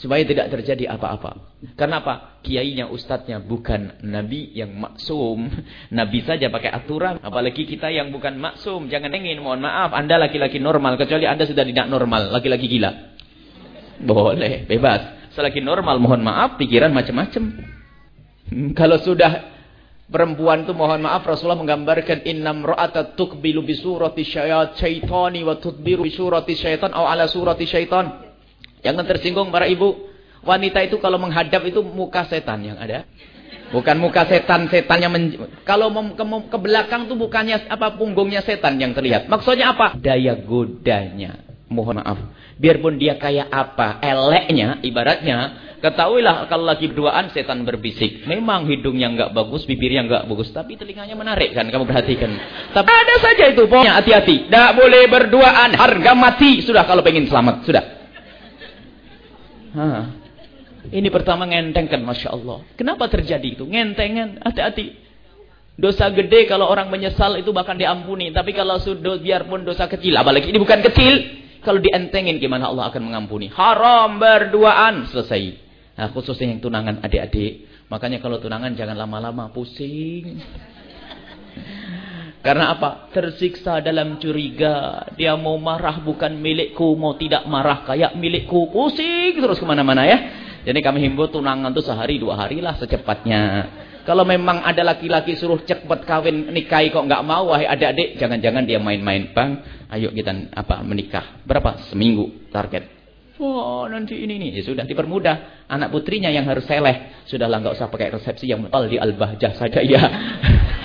A: Supaya tidak terjadi apa-apa. Karena apa? Kiainya, ustadznya bukan nabi yang maksum. [laughs] Nabi saja pakai aturan. Apalagi kita yang bukan maksum. Jangan ingin, mohon maaf. Anda laki-laki normal. Kecuali Anda sudah tidak normal. Laki-laki gila. Boleh, bebas. Selagi normal, mohon maaf. Pikiran macam-macam. Hmm, kalau sudah perempuan itu mohon maaf Rasulullah menggambarkan innam ra'ata tukbilu bisurati syaitani wa tudbiru bisurati syaitan atau ala surati syaitan. Jangan tersinggung para ibu. Wanita itu kalau menghadap itu muka setan yang ada. Bukan muka setan, setannya men... kalau ke, ke belakang tuh bukannya apa punggungnya setan yang terlihat. Maksudnya apa? Daya godanya. Mohon maaf. Biarpun dia kayak apa, eleknya ibaratnya, ketahuilah kalau lagi berduaan setan berbisik. Memang hidungnya nggak bagus, bibirnya nggak bagus, tapi telinganya menarik kan kamu perhatikan. Tapi ada saja itu, pokoknya hati-hati. Tidak boleh berduaan, harga mati sudah kalau pengen selamat, sudah. Ha. Ini pertama ngentengkan Masya Allah. Kenapa terjadi itu? Ngentengan, hati-hati. Dosa gede kalau orang menyesal itu bahkan diampuni. Tapi kalau sudah biarpun dosa kecil. Apalagi ini bukan kecil. Kalau dientengin gimana Allah akan mengampuni. Haram berduaan. Selesai. Nah khususnya yang tunangan adik-adik. Makanya kalau tunangan jangan lama-lama. Pusing. Karena apa? Tersiksa dalam curiga. Dia mau marah bukan milikku. Mau tidak marah kayak milikku. Pusing terus ke mana-mana ya. Jadi kami himbau tunangan itu sehari dua hari lah secepatnya. Kalau memang ada laki-laki suruh cepat kawin nikahi kok nggak mau. Wahai adik-adik jangan-jangan dia main-main. Bang ayo kita apa menikah. Berapa? Seminggu target. Wah nanti ini nih. Ya sudah dipermudah. Anak putrinya yang harus seleh. Sudahlah nggak usah pakai resepsi yang metal di al-bahjah saja ya. [laughs]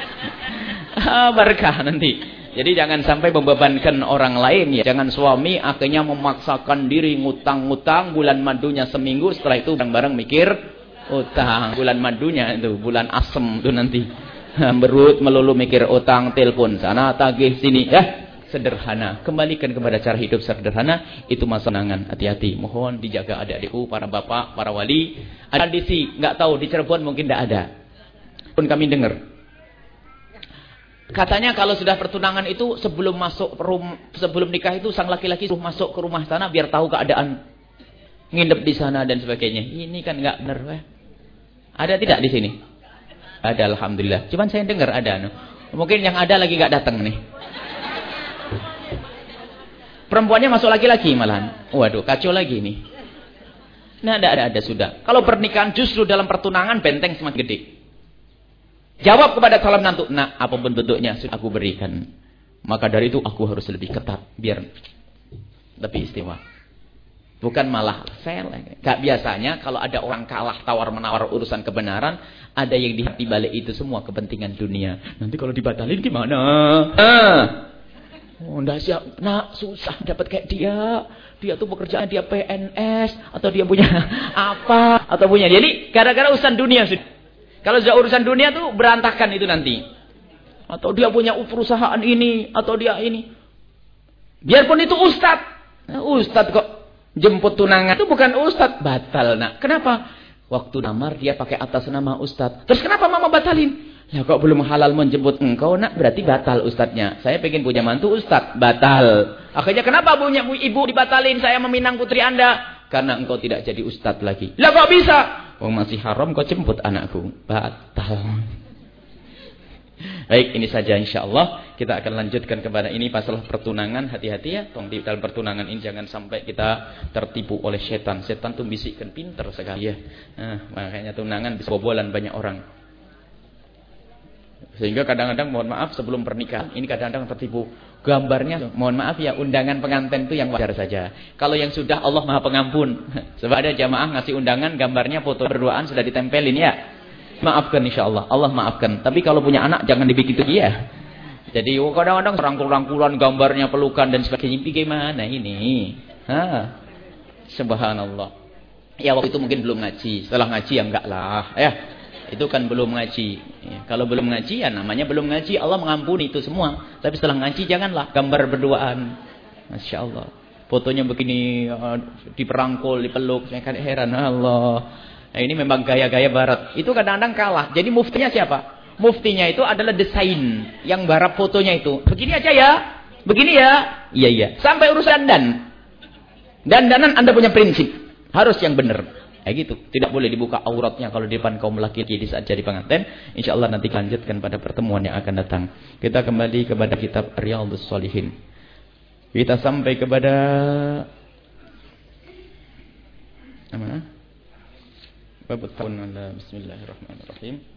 A: berkah nanti. Jadi jangan sampai membebankan orang lain ya. Jangan suami akhirnya memaksakan diri ngutang-ngutang bulan madunya seminggu setelah itu bareng-bareng mikir utang. Bulan madunya itu bulan asem itu nanti. [laughs] Berut melulu mikir utang, telepon sana, tagih sini ya. Sederhana. Kembalikan kepada cara hidup sederhana. Itu masa nangan. Hati-hati. Mohon dijaga adik-adikku, para bapak, para wali. Ada di nggak tahu di Cirebon mungkin tidak ada. Pun kami dengar Katanya kalau sudah pertunangan itu sebelum masuk rum, sebelum nikah itu sang laki-laki suruh masuk ke rumah sana biar tahu keadaan nginep di sana dan sebagainya. Ini kan nggak benar, weh. Ada tidak di sini? Ada alhamdulillah. Cuman saya dengar ada. No. Mungkin yang ada lagi nggak datang nih. Perempuannya masuk laki-laki malahan. Waduh, kacau lagi nih. Nah, ada, ada, ada sudah. Kalau pernikahan justru dalam pertunangan benteng semakin gede. Jawab kepada salam nantu. Nah, apa pun bentuknya sudah aku berikan. Maka dari itu aku harus lebih ketat. Biar lebih istimewa. Bukan malah selek. Gak biasanya kalau ada orang kalah tawar-menawar urusan kebenaran. Ada yang di hati balik itu semua kepentingan dunia. Nanti kalau dibatalin gimana? Ah. Oh, enggak siap. Nah, susah dapat kayak dia. Dia tuh pekerjaan dia PNS. Atau dia punya [laughs] apa. Atau punya. Jadi, gara-gara urusan dunia sudah. Kalau sudah urusan dunia tuh berantakan itu nanti. Atau dia punya perusahaan ini, atau dia ini. Biarpun itu ustad. Nah, ustad kok jemput tunangan. Itu bukan ustad. Batal nak. Kenapa? Waktu namar dia pakai atas nama ustad. Terus kenapa mama batalin? Ya kok belum halal menjemput engkau nak berarti batal ustadnya. Saya pengen punya mantu ustad. Batal. Akhirnya kenapa punya ibu dibatalin saya meminang putri anda? Karena engkau tidak jadi ustad lagi. Lah kok bisa? Oh masih haram kau jemput anakku. Batal. Baik, ini saja insya Allah. Kita akan lanjutkan kepada ini pasal pertunangan. Hati-hati ya. Tong di dalam pertunangan ini jangan sampai kita tertipu oleh setan. Setan tuh bisikkan pinter sekali ya. Nah, makanya tunangan bisa bobolan banyak orang. Sehingga kadang-kadang mohon maaf sebelum pernikahan ini kadang-kadang tertipu. Gambarnya mohon maaf ya undangan pengantin itu yang wajar saja. Kalau yang sudah Allah Maha Pengampun. [laughs] Sebab ada jamaah ngasih undangan gambarnya foto berduaan sudah ditempelin ya. Maafkan insya Allah. Allah maafkan. Tapi kalau punya anak jangan dibikin itu ya. Jadi oh, kadang-kadang rangkul-rangkulan gambarnya pelukan dan sebagainya. Bagaimana ini? Ha. Subhanallah. Ya waktu itu mungkin belum ngaji. Setelah ngaji ya enggak lah. Ya. Itu kan belum ngaji. Ya, kalau belum ngaji ya namanya belum ngaji. Allah mengampuni itu semua. Tapi setelah ngaji janganlah gambar berduaan. Masya Allah. Fotonya begini uh, diperangkul, dipeluk. Saya kan heran Allah. Nah, ini memang gaya-gaya barat. Itu kadang-kadang kalah. Jadi muftinya siapa? Muftinya itu adalah desain yang barat fotonya itu. Begini aja ya. Begini ya. Iya iya. Sampai urusan dan. Dandanan Anda punya prinsip. Harus yang benar. Kayak gitu. Tidak boleh dibuka auratnya kalau di depan kaum laki di saat jadi pengantin. Insya Allah nanti lanjutkan pada pertemuan yang akan datang. Kita kembali kepada kitab Riyadhus Shalihin. Kita sampai kepada mana? Bab Bismillahirrahmanirrahim.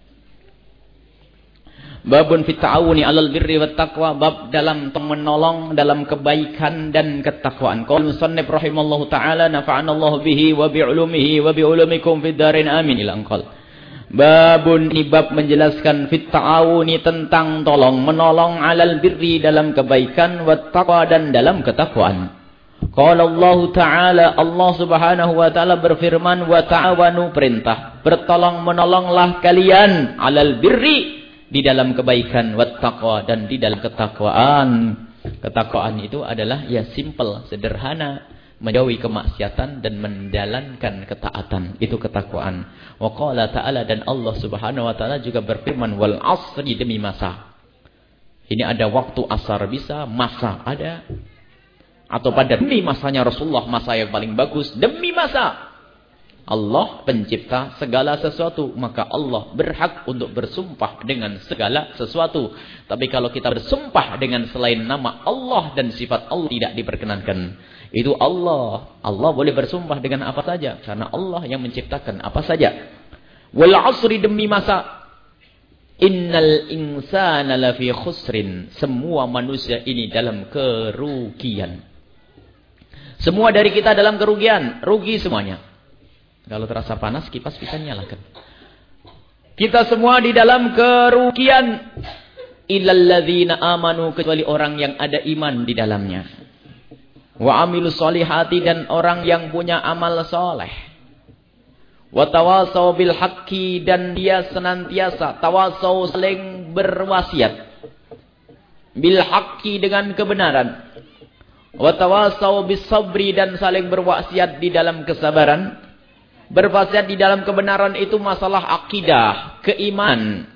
A: Babun fit ta'awuni 'alal birri wat taqwa, bab dalam menolong dalam kebaikan dan ketakwaan. Qala musannif rahimallahu taala nafa'ana Allah bihi wa bi 'ulumihi wa bi fid darin amin ila anqal. Babun ini bab menjelaskan fit ta'awuni tentang tolong menolong 'alal birri dalam kebaikan wat taqwa dan dalam ketakwaan. Qala Allah Ta'ala Allah Subhanahu wa taala berfirman wa ta'awanu perintah bertolong menolonglah kalian alal birri di dalam kebaikan wat taqwa dan di dalam ketakwaan. Ketakwaan itu adalah ya simple, sederhana, menjauhi kemaksiatan dan menjalankan ketaatan. Itu ketakwaan. Wa ta'ala dan Allah Subhanahu wa taala juga berfirman wal asri demi masa. Ini ada waktu asar bisa, masa ada atau pada demi masanya Rasulullah masa yang paling bagus demi masa Allah pencipta segala sesuatu maka Allah berhak untuk bersumpah dengan segala sesuatu tapi kalau kita bersumpah dengan selain nama Allah dan sifat Allah tidak diperkenankan itu Allah Allah boleh bersumpah dengan apa saja karena Allah yang menciptakan apa saja wal asri demi masa Innal insana lafi khusrin. Semua manusia ini dalam kerugian. Semua dari kita dalam kerugian. Rugi semuanya. Kalau terasa panas, kipas bisa nyalakan. Kita semua di dalam kerugian. Illalladzina amanu. Kecuali orang yang ada iman di dalamnya. Wa amilu solihati. Dan orang yang punya amal soleh. Wa tawasau bil haqqi. Dan dia senantiasa. Tawasau saling berwasiat. Bil haqqi dengan kebenaran Watawasau bisabri dan saling berwasiat di dalam kesabaran. Berwasiat di dalam kebenaran itu masalah akidah, keiman.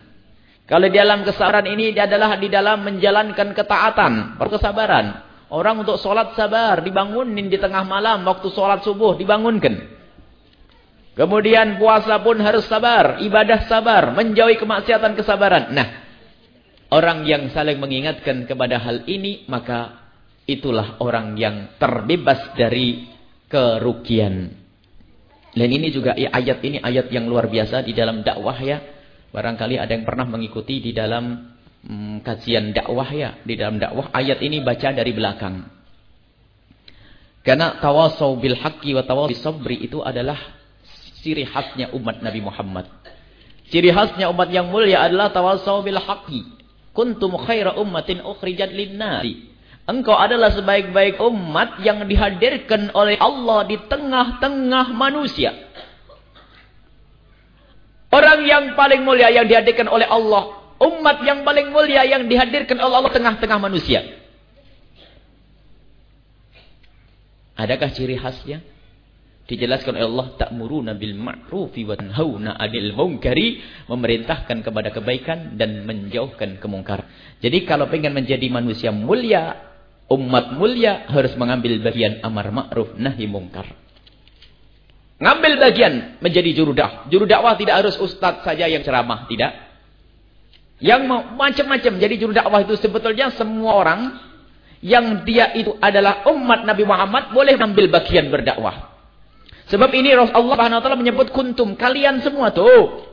A: Kalau di dalam kesabaran ini adalah di dalam menjalankan ketaatan, perkesabaran. Orang untuk sholat sabar, dibangunin di tengah malam, waktu sholat subuh, dibangunkan. Kemudian puasa pun harus sabar, ibadah sabar, menjauhi kemaksiatan kesabaran. Nah, orang yang saling mengingatkan kepada hal ini, maka itulah orang yang terbebas dari kerugian. Dan ini juga ya, ayat ini ayat yang luar biasa di dalam dakwah ya. Barangkali ada yang pernah mengikuti di dalam hmm, kajian dakwah ya. Di dalam dakwah ayat ini baca dari belakang. Karena tawasau bil haqqi wa tawasau sabri itu adalah ciri khasnya umat Nabi Muhammad. Ciri khasnya umat yang mulia adalah tawasau bil haqqi. Kuntum khaira ummatin ukhrijat lin-nasi. Engkau adalah sebaik-baik umat yang dihadirkan oleh Allah di tengah-tengah manusia. Orang yang paling mulia yang dihadirkan oleh Allah. Umat yang paling mulia yang dihadirkan oleh Allah tengah-tengah manusia. Adakah ciri khasnya? Dijelaskan oleh Allah ta'muruna bil ma'rufi wa tanhauna 'anil munkari, memerintahkan kepada kebaikan dan menjauhkan kemungkaran. Jadi kalau ingin menjadi manusia mulia, umat mulia harus mengambil bagian amar ma'ruf nahi mungkar. Ngambil bagian menjadi juru dakwah. Juru dakwah tidak harus ustaz saja yang ceramah, tidak. Yang macam-macam. Jadi juru dakwah itu sebetulnya semua orang yang dia itu adalah umat Nabi Muhammad boleh ambil bagian berdakwah. Sebab ini Rasulullah Subhanahu menyebut kuntum kalian semua tuh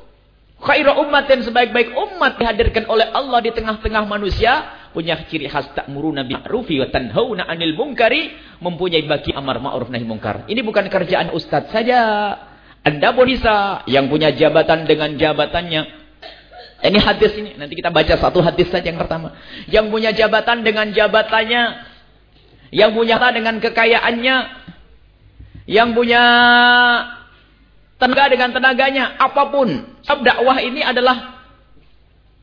A: khairu ummatin sebaik-baik umat dihadirkan oleh Allah di tengah-tengah manusia punya ciri khas ta'muruna bil ma'rufi wa tanhauna 'anil munkari mempunyai bagi amar ma'ruf nahi munkar. Ini bukan kerjaan ustaz saja. Anda pun bisa yang punya jabatan dengan jabatannya ini hadis ini. Nanti kita baca satu hadis saja yang pertama. Yang punya jabatan dengan jabatannya. Yang punya dengan kekayaannya. Yang punya tenaga dengan tenaganya. Apa pun. Sebab dakwah ini adalah.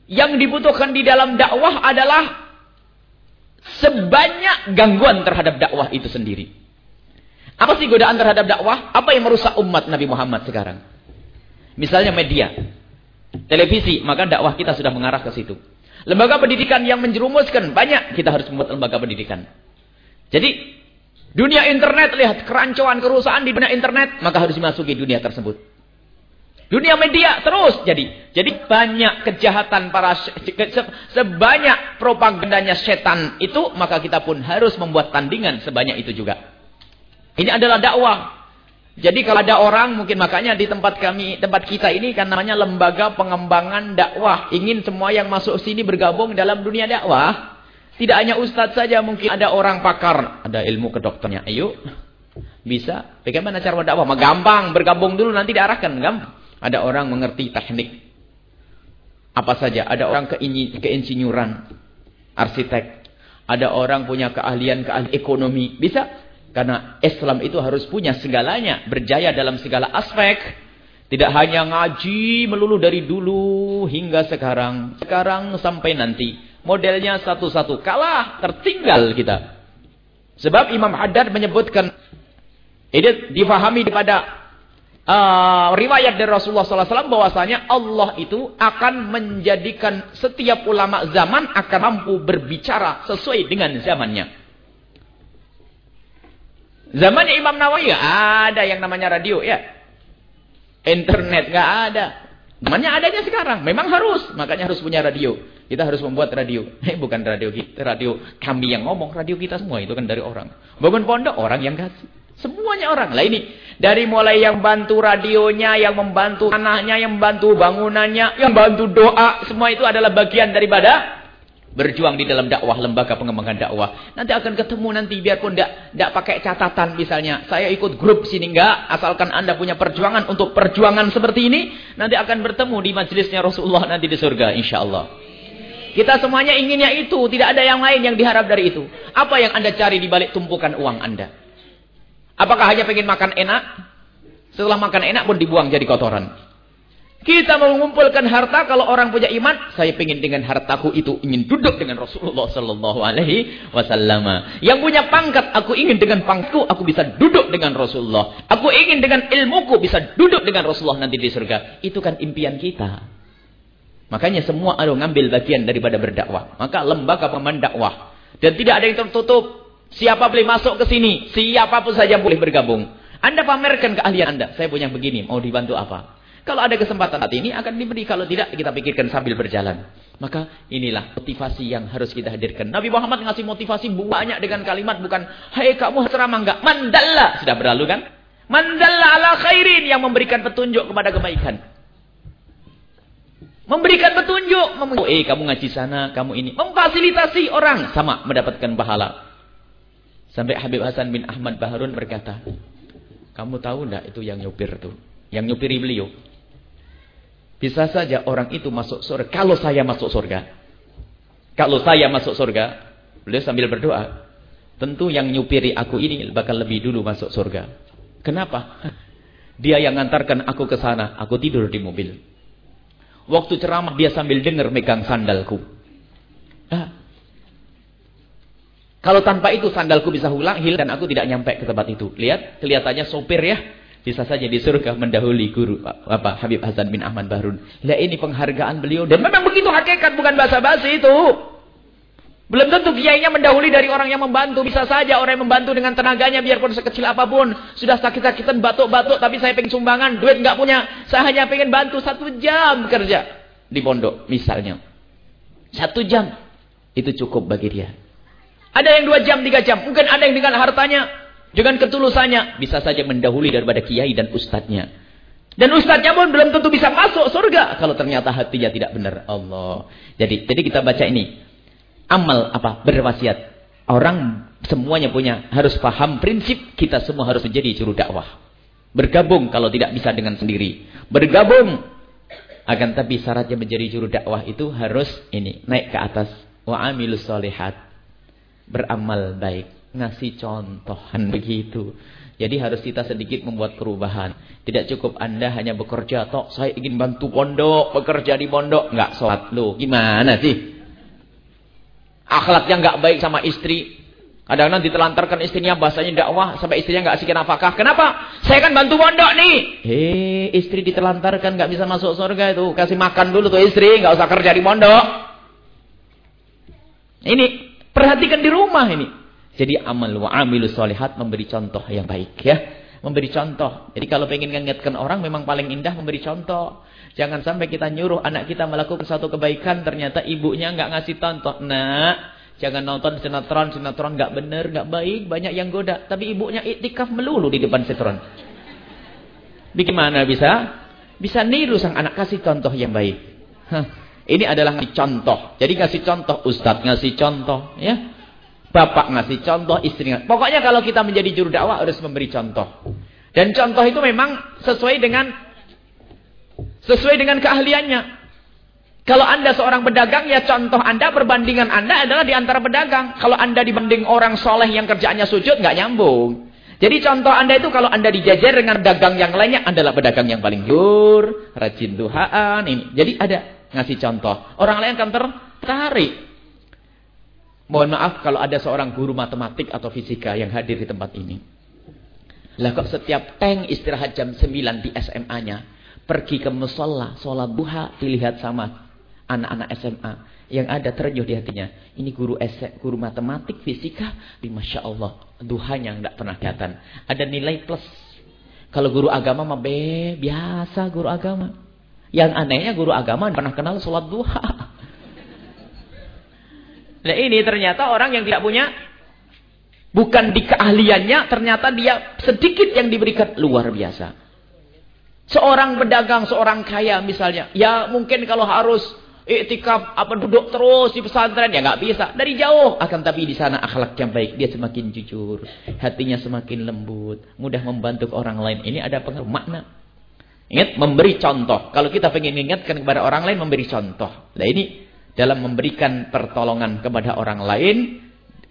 A: Yang dibutuhkan di dalam dakwah adalah. Sebanyak gangguan terhadap dakwah itu sendiri. Apa sih godaan terhadap dakwah? Apa yang merusak umat Nabi Muhammad sekarang? Misalnya media televisi, maka dakwah kita sudah mengarah ke situ. Lembaga pendidikan yang menjerumuskan banyak, kita harus membuat lembaga pendidikan. Jadi, dunia internet, lihat kerancuan, kerusakan di dunia internet, maka harus dimasuki dunia tersebut. Dunia media terus jadi. Jadi banyak kejahatan para sebanyak propagandanya setan itu, maka kita pun harus membuat tandingan sebanyak itu juga. Ini adalah dakwah. Jadi kalau ada orang mungkin makanya di tempat kami, tempat kita ini kan namanya lembaga pengembangan dakwah. Ingin semua yang masuk sini bergabung dalam dunia dakwah. Tidak hanya ustadz saja mungkin ada orang pakar, ada ilmu kedokternya. Ayo. Bisa. Bagaimana cara dakwah? Gampang, bergabung dulu nanti diarahkan, gampang. Ada orang mengerti teknik. Apa saja? Ada orang keinsinyuran, arsitek. Ada orang punya keahlian keahlian ekonomi. Bisa? Karena Islam itu harus punya segalanya. Berjaya dalam segala aspek. Tidak hanya ngaji melulu dari dulu hingga sekarang. Sekarang sampai nanti. Modelnya satu-satu. Kalah, tertinggal kita. Sebab Imam Haddad menyebutkan. Ini difahami daripada uh, riwayat dari Rasulullah SAW. bahwasanya Allah itu akan menjadikan setiap ulama zaman akan mampu berbicara sesuai dengan zamannya. Zamannya Imam Nawawi gak ada yang namanya radio ya. Internet gak ada. Zamannya adanya sekarang. Memang harus. Makanya harus punya radio. Kita harus membuat radio. [laughs] Eh, bukan radio kita, radio kami yang ngomong. Radio kita semua itu kan dari orang. Bangun pondok orang yang kasih. Semuanya orang. Lah ini dari mulai yang bantu radionya, yang membantu tanahnya, yang membantu bangunannya, yang bantu doa, semua itu adalah bagian daripada berjuang di dalam dakwah lembaga pengembangan dakwah. Nanti akan ketemu nanti biarpun tidak tidak pakai catatan misalnya. Saya ikut grup sini enggak, asalkan Anda punya perjuangan untuk perjuangan seperti ini, nanti akan bertemu di majelisnya Rasulullah nanti di surga insyaallah. Kita semuanya inginnya itu, tidak ada yang lain yang diharap dari itu. Apa yang Anda cari di balik tumpukan uang Anda? Apakah hanya pengen makan enak? Setelah makan enak pun dibuang jadi kotoran. Kita mengumpulkan harta kalau orang punya iman, saya ingin dengan hartaku itu ingin duduk dengan Rasulullah sallallahu alaihi wasallam. Yang punya pangkat, aku ingin dengan pangkatku aku bisa duduk dengan Rasulullah. Aku ingin dengan ilmuku bisa duduk dengan Rasulullah nanti di surga. Itu kan impian kita. Makanya semua ada ngambil bagian daripada berdakwah. Maka lembaga peman dakwah dan tidak ada yang tertutup. Siapa boleh masuk ke sini, siapa pun saja boleh bergabung. Anda pamerkan keahlian Anda. Saya punya begini, mau dibantu apa? Kalau ada kesempatan saat ini akan diberi. Kalau tidak kita pikirkan sambil berjalan. Maka inilah motivasi yang harus kita hadirkan. Nabi Muhammad ngasih motivasi banyak dengan kalimat bukan. Hai kamu ceramah enggak. Mandalla. Sudah berlalu kan? Mandalla ala khairin. Yang memberikan petunjuk kepada kebaikan. Memberikan petunjuk. Mem eh kamu ngaji sana. Kamu ini. Memfasilitasi orang. Sama mendapatkan pahala. Sampai Habib Hasan bin Ahmad Baharun berkata. Kamu tahu enggak itu yang nyupir tuh. Yang nyupiri beliau. Bisa saja orang itu masuk surga. Kalau saya masuk surga. Kalau saya masuk surga. Beliau sambil berdoa. Tentu yang nyupiri aku ini bakal lebih dulu masuk surga. Kenapa? [laughs] Dia yang ngantarkan aku ke sana. Aku tidur di mobil. Waktu ceramah dia sambil dengar megang sandalku. Ah. Kalau tanpa itu sandalku bisa hilang, dan aku tidak nyampe ke tempat itu. Lihat, kelihatannya sopir ya bisa saja di surga mendahului guru apa Habib Hasan bin Ahmad Bahrun. Lah ini penghargaan beliau dan memang begitu hakikat bukan bahasa basi itu. Belum tentu kiainya mendahului dari orang yang membantu. Bisa saja orang yang membantu dengan tenaganya biarpun sekecil apa pun. Sudah sakit-sakitan batuk-batuk tapi saya pengen sumbangan. Duit nggak punya. Saya hanya pengen bantu satu jam kerja. Di pondok misalnya. Satu jam. Itu cukup bagi dia. Ada yang dua jam, tiga jam. Mungkin ada yang dengan hartanya, dengan ketulusannya. Bisa saja mendahului daripada kiai dan ustadznya. Dan ustadznya pun belum tentu bisa masuk surga. Kalau ternyata hatinya tidak benar. Allah. Jadi jadi kita baca ini. Amal apa? Berwasiat. Orang semuanya punya. Harus paham prinsip. Kita semua harus menjadi juru dakwah. Bergabung kalau tidak bisa dengan sendiri. Bergabung. Akan tapi syaratnya menjadi juru dakwah itu harus ini. Naik ke atas. Wa amilus solihat. Beramal baik. Ngasih contohan [laughs] begitu. Jadi harus kita sedikit membuat perubahan. Tidak cukup Anda hanya bekerja. Tok, saya ingin bantu pondok. Bekerja di pondok. Enggak sholat. Loh, gimana sih? Akhlaknya enggak baik sama istri. Kadang-kadang ditelantarkan istrinya bahasanya dakwah sampai istrinya enggak asik nafkah. Kenapa? Saya kan bantu pondok nih. Hei, istri ditelantarkan enggak bisa masuk surga itu. Kasih makan dulu tuh istri, enggak usah kerja di pondok. Ini perhatikan di rumah ini. Jadi amal wa amilus solihat memberi contoh yang baik ya. Memberi contoh. Jadi kalau pengen mengingatkan orang memang paling indah memberi contoh. Jangan sampai kita nyuruh anak kita melakukan satu kebaikan ternyata ibunya nggak ngasih contoh. Nah, jangan nonton sinetron, sinetron nggak bener, nggak baik, banyak yang goda. Tapi ibunya iktikaf melulu di depan sinetron. Bagaimana bisa? Bisa niru sang anak kasih contoh yang baik. Hah. Ini adalah contoh. Jadi kasih contoh, ustadz ngasih contoh, ya. Bapak ngasih contoh, istri ngasih. Pokoknya kalau kita menjadi juru dakwah harus memberi contoh. Dan contoh itu memang sesuai dengan sesuai dengan keahliannya. Kalau anda seorang pedagang, ya contoh anda, perbandingan anda adalah di antara pedagang. Kalau anda dibanding orang soleh yang kerjaannya sujud, nggak nyambung. Jadi contoh anda itu kalau anda dijajar dengan dagang yang lainnya, adalah pedagang yang paling jur, rajin duhaan, ini. Jadi ada ngasih contoh. Orang lain akan tertarik. Mohon maaf kalau ada seorang guru matematik atau fisika yang hadir di tempat ini. Lah kok setiap tank istirahat jam 9 di SMA-nya, pergi ke musola, sholat duha, dilihat sama anak-anak SMA yang ada terenyuh di hatinya. Ini guru esek, guru matematik, fisika, di masya Allah, duhanya nggak pernah kelihatan. Ada nilai plus. Kalau guru agama mah be, biasa guru agama. Yang anehnya guru agama pernah kenal sholat duha. Nah ini ternyata orang yang tidak punya bukan di keahliannya ternyata dia sedikit yang diberikan. Luar biasa. Seorang pedagang, seorang kaya misalnya, ya mungkin kalau harus iktikaf apa duduk terus di pesantren ya nggak bisa. Dari jauh. Akan tapi di sana akhlak yang baik dia semakin jujur. Hatinya semakin lembut. Mudah membantu orang lain. Ini ada pengaruh makna ingat memberi contoh kalau kita pengen ingatkan kepada orang lain memberi contoh nah ini dalam memberikan pertolongan kepada orang lain,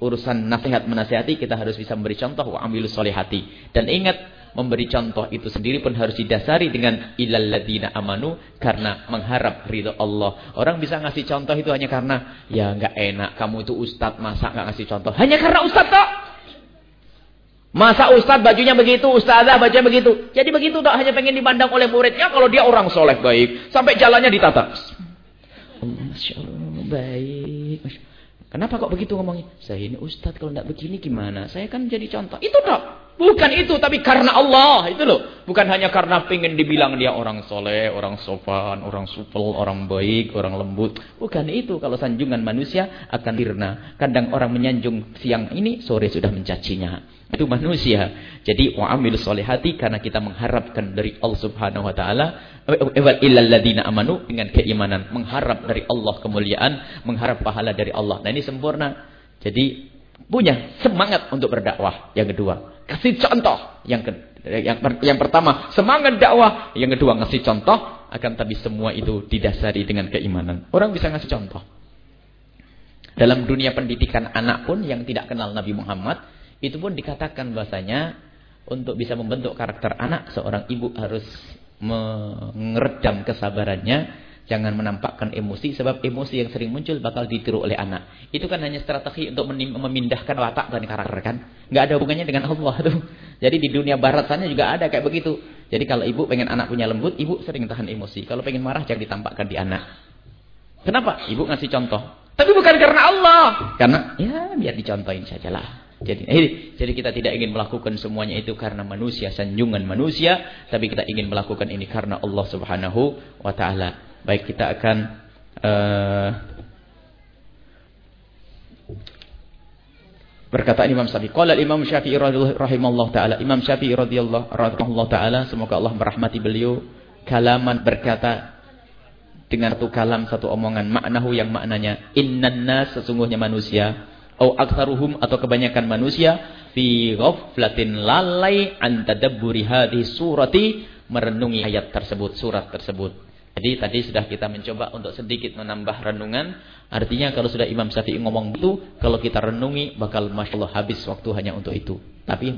A: urusan nasihat menasihati kita harus bisa memberi contoh wa amilus solihati. Dan ingat memberi contoh itu sendiri pun harus didasari dengan ilal ladina amanu karena mengharap ridho Allah. Orang bisa ngasih contoh itu hanya karena ya nggak enak kamu itu ustadz masa nggak ngasih contoh. Hanya karena ustadz tak? Masa ustadz bajunya begitu, ustazah bajunya begitu. Jadi begitu tak hanya pengen dipandang oleh muridnya kalau dia orang soleh baik. Sampai jalannya ditata. Masya Allah, baik. Masya Kenapa kok begitu ngomongnya? Saya ini ustadz, kalau tidak begini gimana? Saya kan jadi contoh. Itu dok. Bukan itu, tapi karena Allah. Itu loh. Bukan hanya karena pengen dibilang dia orang soleh, orang sopan, orang supel, orang baik, orang lembut. Bukan itu. Kalau sanjungan manusia akan dirna. Kadang orang menyanjung siang ini, sore sudah mencacinya. Itu manusia. Jadi wa'amil solehati karena kita mengharapkan dari Allah subhanahu wa ta'ala. Illalladzina amanu dengan keimanan. Mengharap dari Allah kemuliaan. Mengharap pahala dari Allah. Nah ini sempurna. Jadi punya semangat untuk berdakwah. Yang kedua. Kasih contoh. Yang ke, yang, yang pertama semangat dakwah. Yang kedua ngasih contoh. Akan tapi semua itu didasari dengan keimanan. Orang bisa ngasih contoh. Dalam dunia pendidikan anak pun yang tidak kenal Nabi Muhammad itu pun dikatakan bahasanya untuk bisa membentuk karakter anak seorang ibu harus meredam kesabarannya. Jangan menampakkan emosi sebab emosi yang sering muncul bakal ditiru oleh anak. Itu kan hanya strategi untuk memindahkan watak dan karakter kan? Nggak ada hubungannya dengan Allah tuh. Jadi di dunia barat sana juga ada kayak begitu. Jadi kalau ibu pengen anak punya lembut ibu sering tahan emosi. Kalau pengen marah jangan ditampakkan di anak. Kenapa? Ibu ngasih contoh. Tapi bukan karena Allah. Karena ya biar dicontohin sajalah Eh, jadi, jadi kita tidak ingin melakukan semuanya itu karena manusia, sanjungan manusia, tapi kita ingin melakukan ini karena Allah Subhanahu wa taala. Baik, kita akan eh, uh, Berkata Imam Syafi'i, qala Imam Syafi'i radhiyallahu taala, Imam Syafi'i radhiyallahu taala, semoga Allah merahmati beliau, kalaman berkata dengan satu kalam satu omongan maknahu yang maknanya innan nas sesungguhnya manusia au aktsaruhum atau kebanyakan manusia fi ghaflatin lalai an tadabburi hadhihi surati merenungi ayat tersebut surat tersebut jadi tadi sudah kita mencoba untuk sedikit menambah renungan. Artinya kalau sudah Imam Syafi'i ngomong itu, kalau kita renungi bakal Masya Allah habis waktu hanya untuk itu. Tapi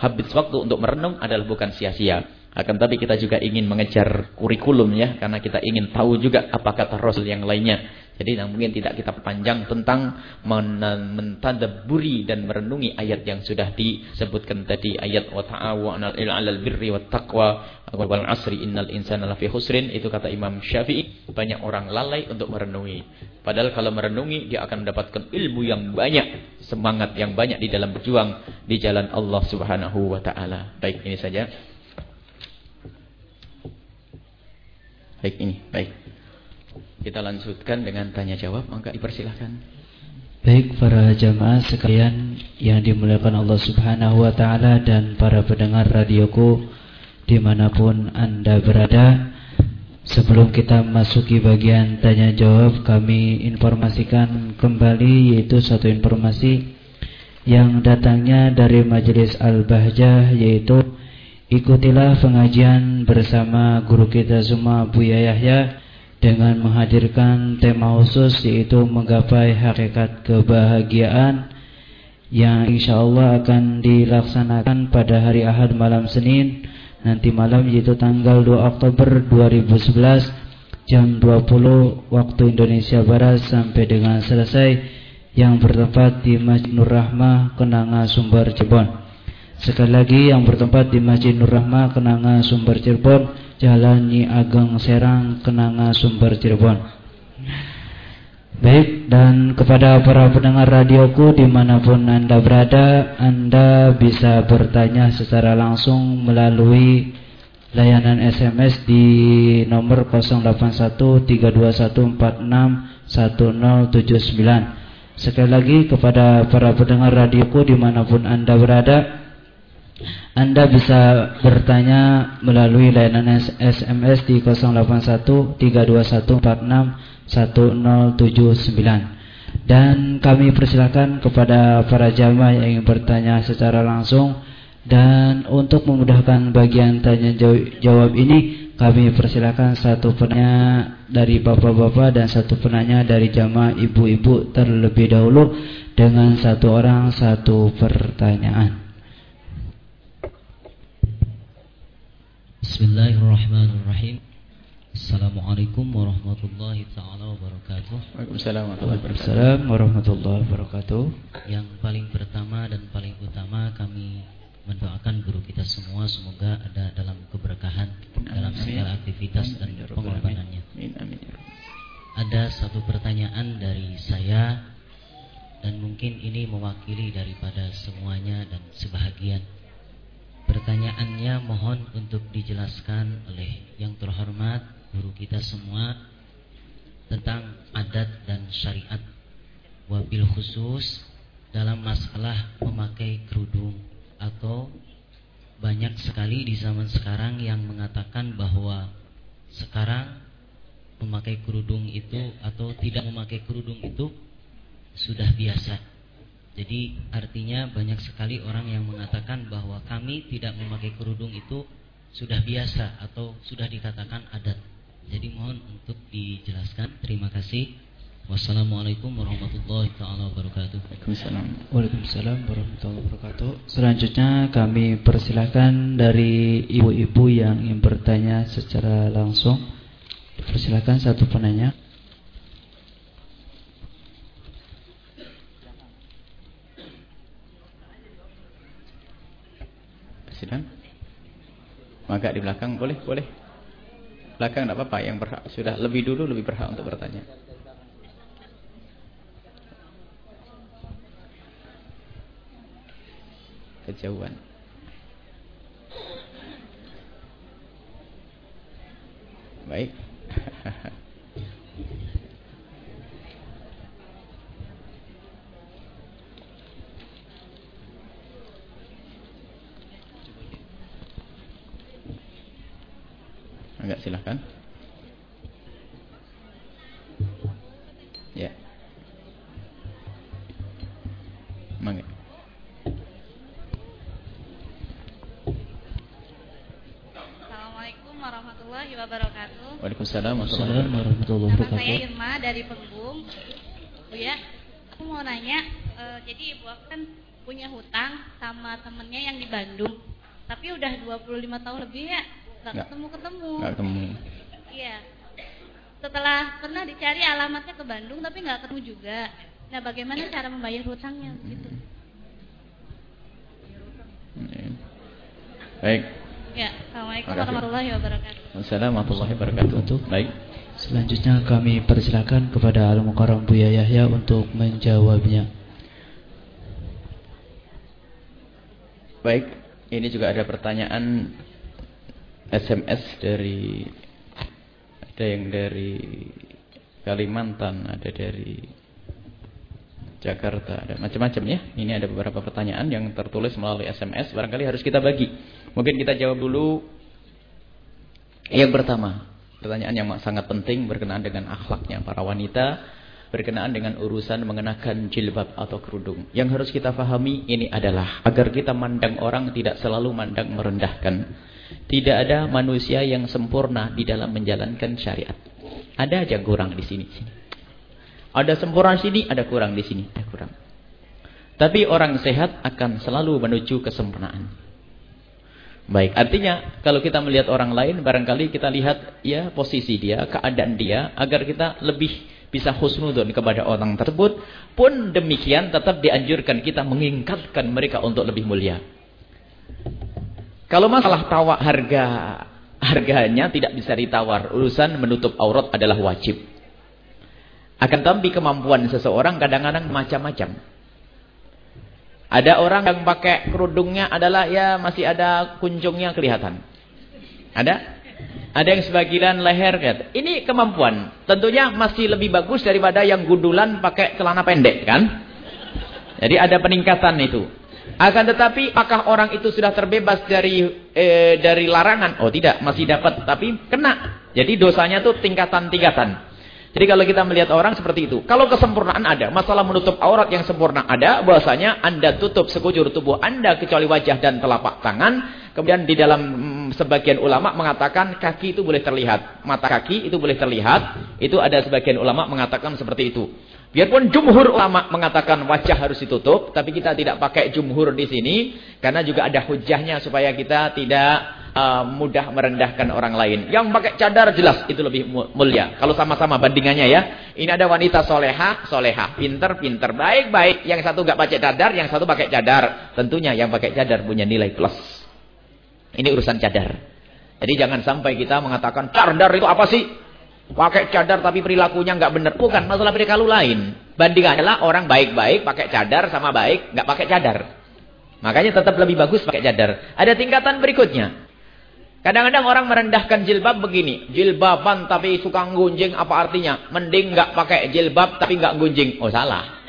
A: habis waktu untuk merenung adalah bukan sia-sia. Akan tapi kita juga ingin mengejar kurikulum ya. Karena kita ingin tahu juga apa kata Rasul yang lainnya. Jadi yang mungkin tidak kita panjang tentang mentadaburi dan merenungi ayat yang sudah disebutkan tadi ayat wa ta'awanu 'alal birri wat taqwa wal 'asri innal insana lafi khusrin itu kata Imam Syafi'i banyak orang lalai untuk merenungi. Padahal kalau merenungi dia akan mendapatkan ilmu yang banyak, semangat yang banyak di dalam berjuang di jalan Allah Subhanahu wa taala. Baik ini saja. Baik ini, baik. Kita lanjutkan dengan tanya jawab, maka dipersilahkan.
B: Baik para jamaah sekalian yang dimuliakan Allah Subhanahu wa taala dan para pendengar radioku di mana pun Anda berada. Sebelum kita masuki bagian tanya jawab, kami informasikan kembali yaitu satu informasi yang datangnya dari Majelis Al-Bahjah yaitu ikutilah pengajian bersama guru kita semua Buya Yahya dengan menghadirkan tema khusus yaitu menggapai hakikat kebahagiaan yang insya Allah akan dilaksanakan pada hari Ahad malam Senin nanti malam yaitu tanggal 2 Oktober 2011 jam 20 waktu Indonesia Barat sampai dengan selesai yang bertempat di Masjid Nur Rahmah Kenanga Sumber Cirebon. Sekali lagi yang bertempat di Masjid Nur Rahmah Kenanga Sumber Cirebon Jalan Nyi Ageng Serang Kenanga Sumber Cirebon. Baik dan kepada para pendengar radioku di mana pun anda berada Anda bisa bertanya secara langsung melalui layanan SMS di nomor 081321461079 Sekali lagi kepada para pendengar radioku di mana pun anda berada anda bisa bertanya melalui layanan SMS di 081321461079 dan kami persilakan kepada para jamaah yang ingin bertanya secara langsung dan untuk memudahkan bagian tanya jawab ini kami persilakan satu penanya dari bapak-bapak dan satu penanya dari jamaah ibu-ibu terlebih dahulu dengan satu orang satu pertanyaan.
E: Bismillahirrahmanirrahim. Assalamualaikum warahmatullahi taala wabarakatuh.
A: Waalaikumsalam
B: warahmatullahi wabarakatuh.
E: Yang paling pertama dan paling utama kami mendoakan guru kita semua semoga ada dalam keberkahan dalam segala aktivitas dan ya pengorbanannya. Ya ada satu pertanyaan dari saya dan mungkin ini mewakili daripada semuanya dan sebahagian Pertanyaannya mohon untuk dijelaskan oleh yang terhormat guru kita semua tentang adat dan syariat wabil khusus dalam masalah memakai kerudung atau banyak sekali di zaman sekarang yang mengatakan bahwa sekarang memakai kerudung itu atau tidak memakai kerudung itu sudah biasa jadi artinya banyak sekali orang yang mengatakan bahwa kami tidak memakai kerudung itu sudah biasa atau sudah dikatakan adat. Jadi mohon untuk dijelaskan. Terima kasih. Wassalamualaikum warahmatullahi wabarakatuh.
B: Waalaikumsalam. Waalaikumsalam warahmatullahi wabarakatuh. Selanjutnya kami persilakan dari ibu-ibu yang ingin bertanya secara langsung. Persilakan satu penanya.
A: Sidang? Maka di belakang boleh, boleh. Belakang tidak apa-apa, yang berhak sudah lebih dulu lebih berhak untuk bertanya. Kejauhan. Baik. [laughs] silahkan. Ya. Mangga.
F: Assalamualaikum warahmatullahi wabarakatuh.
A: Waalaikumsalam
B: warahmatullahi wabarakatuh.
F: Nama saya Irma dari Penggung. Bu ya, aku mau nanya, e, jadi ibu aku kan punya hutang sama temennya yang di Bandung. Tapi udah 25 tahun lebih ya, nggak ketemu-ketemu.
A: Nggak ketemu.
F: Iya. Setelah pernah dicari alamatnya ke Bandung tapi nggak ketemu juga. Nah, bagaimana cara membayar hutangnya gitu?
A: Baik.
F: Ya, Assalamualaikum warahmatullahi wabarakatuh.
A: Assalamualaikum warahmatullahi wabarakatuh. Baik.
B: Selanjutnya kami persilakan kepada Al Mukarram Buya Yahya untuk menjawabnya.
A: Baik, ini juga ada pertanyaan SMS dari ada yang dari Kalimantan, ada dari Jakarta, ada macam-macam ya. Ini ada beberapa pertanyaan yang tertulis melalui SMS, barangkali harus kita bagi. Mungkin kita jawab dulu yang pertama. Pertanyaan yang sangat penting berkenaan dengan akhlaknya para wanita, berkenaan dengan urusan mengenakan jilbab atau kerudung. Yang harus kita pahami ini adalah agar kita mandang orang tidak selalu mandang merendahkan. Tidak ada manusia yang sempurna di dalam menjalankan syariat. Ada aja kurang di sini. Ada sempurna di sini, ada kurang di sini, ada kurang. Tapi orang sehat akan selalu menuju kesempurnaan. Baik, artinya kalau kita melihat orang lain, barangkali kita lihat ya posisi dia, keadaan dia, agar kita lebih bisa husnudun kepada orang tersebut. Pun demikian tetap dianjurkan kita mengingkatkan mereka untuk lebih mulia. Kalau masalah tawar harga harganya tidak bisa ditawar, urusan menutup aurat adalah wajib. Akan tapi kemampuan seseorang kadang-kadang macam-macam. Ada orang yang pakai kerudungnya adalah ya masih ada kunjungnya kelihatan. Ada? Ada yang sebagian leher kata. Ini kemampuan. Tentunya masih lebih bagus daripada yang gundulan pakai celana pendek kan? Jadi ada peningkatan itu. Akan tetapi apakah orang itu sudah terbebas dari eh, dari larangan? Oh tidak, masih dapat tapi kena. Jadi dosanya tuh tingkatan-tingkatan. Jadi kalau kita melihat orang seperti itu, kalau kesempurnaan ada, masalah menutup aurat yang sempurna ada, bahwasanya Anda tutup sekujur tubuh Anda kecuali wajah dan telapak tangan. Kemudian di dalam mm, sebagian ulama mengatakan kaki itu boleh terlihat, mata kaki itu boleh terlihat. Itu ada sebagian ulama mengatakan seperti itu. Biarpun jumhur ulama mengatakan wajah harus ditutup, tapi kita tidak pakai jumhur di sini karena juga ada hujahnya supaya kita tidak uh, mudah merendahkan orang lain. Yang pakai cadar jelas itu lebih mulia. Kalau sama-sama bandingannya ya. Ini ada wanita soleha, soleha, pinter, pinter, baik, baik. Yang satu nggak pakai cadar, yang satu pakai cadar. Tentunya yang pakai cadar punya nilai plus. Ini urusan cadar. Jadi jangan sampai kita mengatakan cadar itu apa sih? Pakai cadar tapi perilakunya nggak benar. Bukan, masalah perilaku lain. Banding adalah orang baik-baik pakai cadar sama baik nggak pakai cadar. Makanya tetap lebih bagus pakai cadar. Ada tingkatan berikutnya. Kadang-kadang orang merendahkan jilbab begini. Jilbaban tapi suka gunjing apa artinya? Mending nggak pakai jilbab tapi nggak gunjing. Oh salah.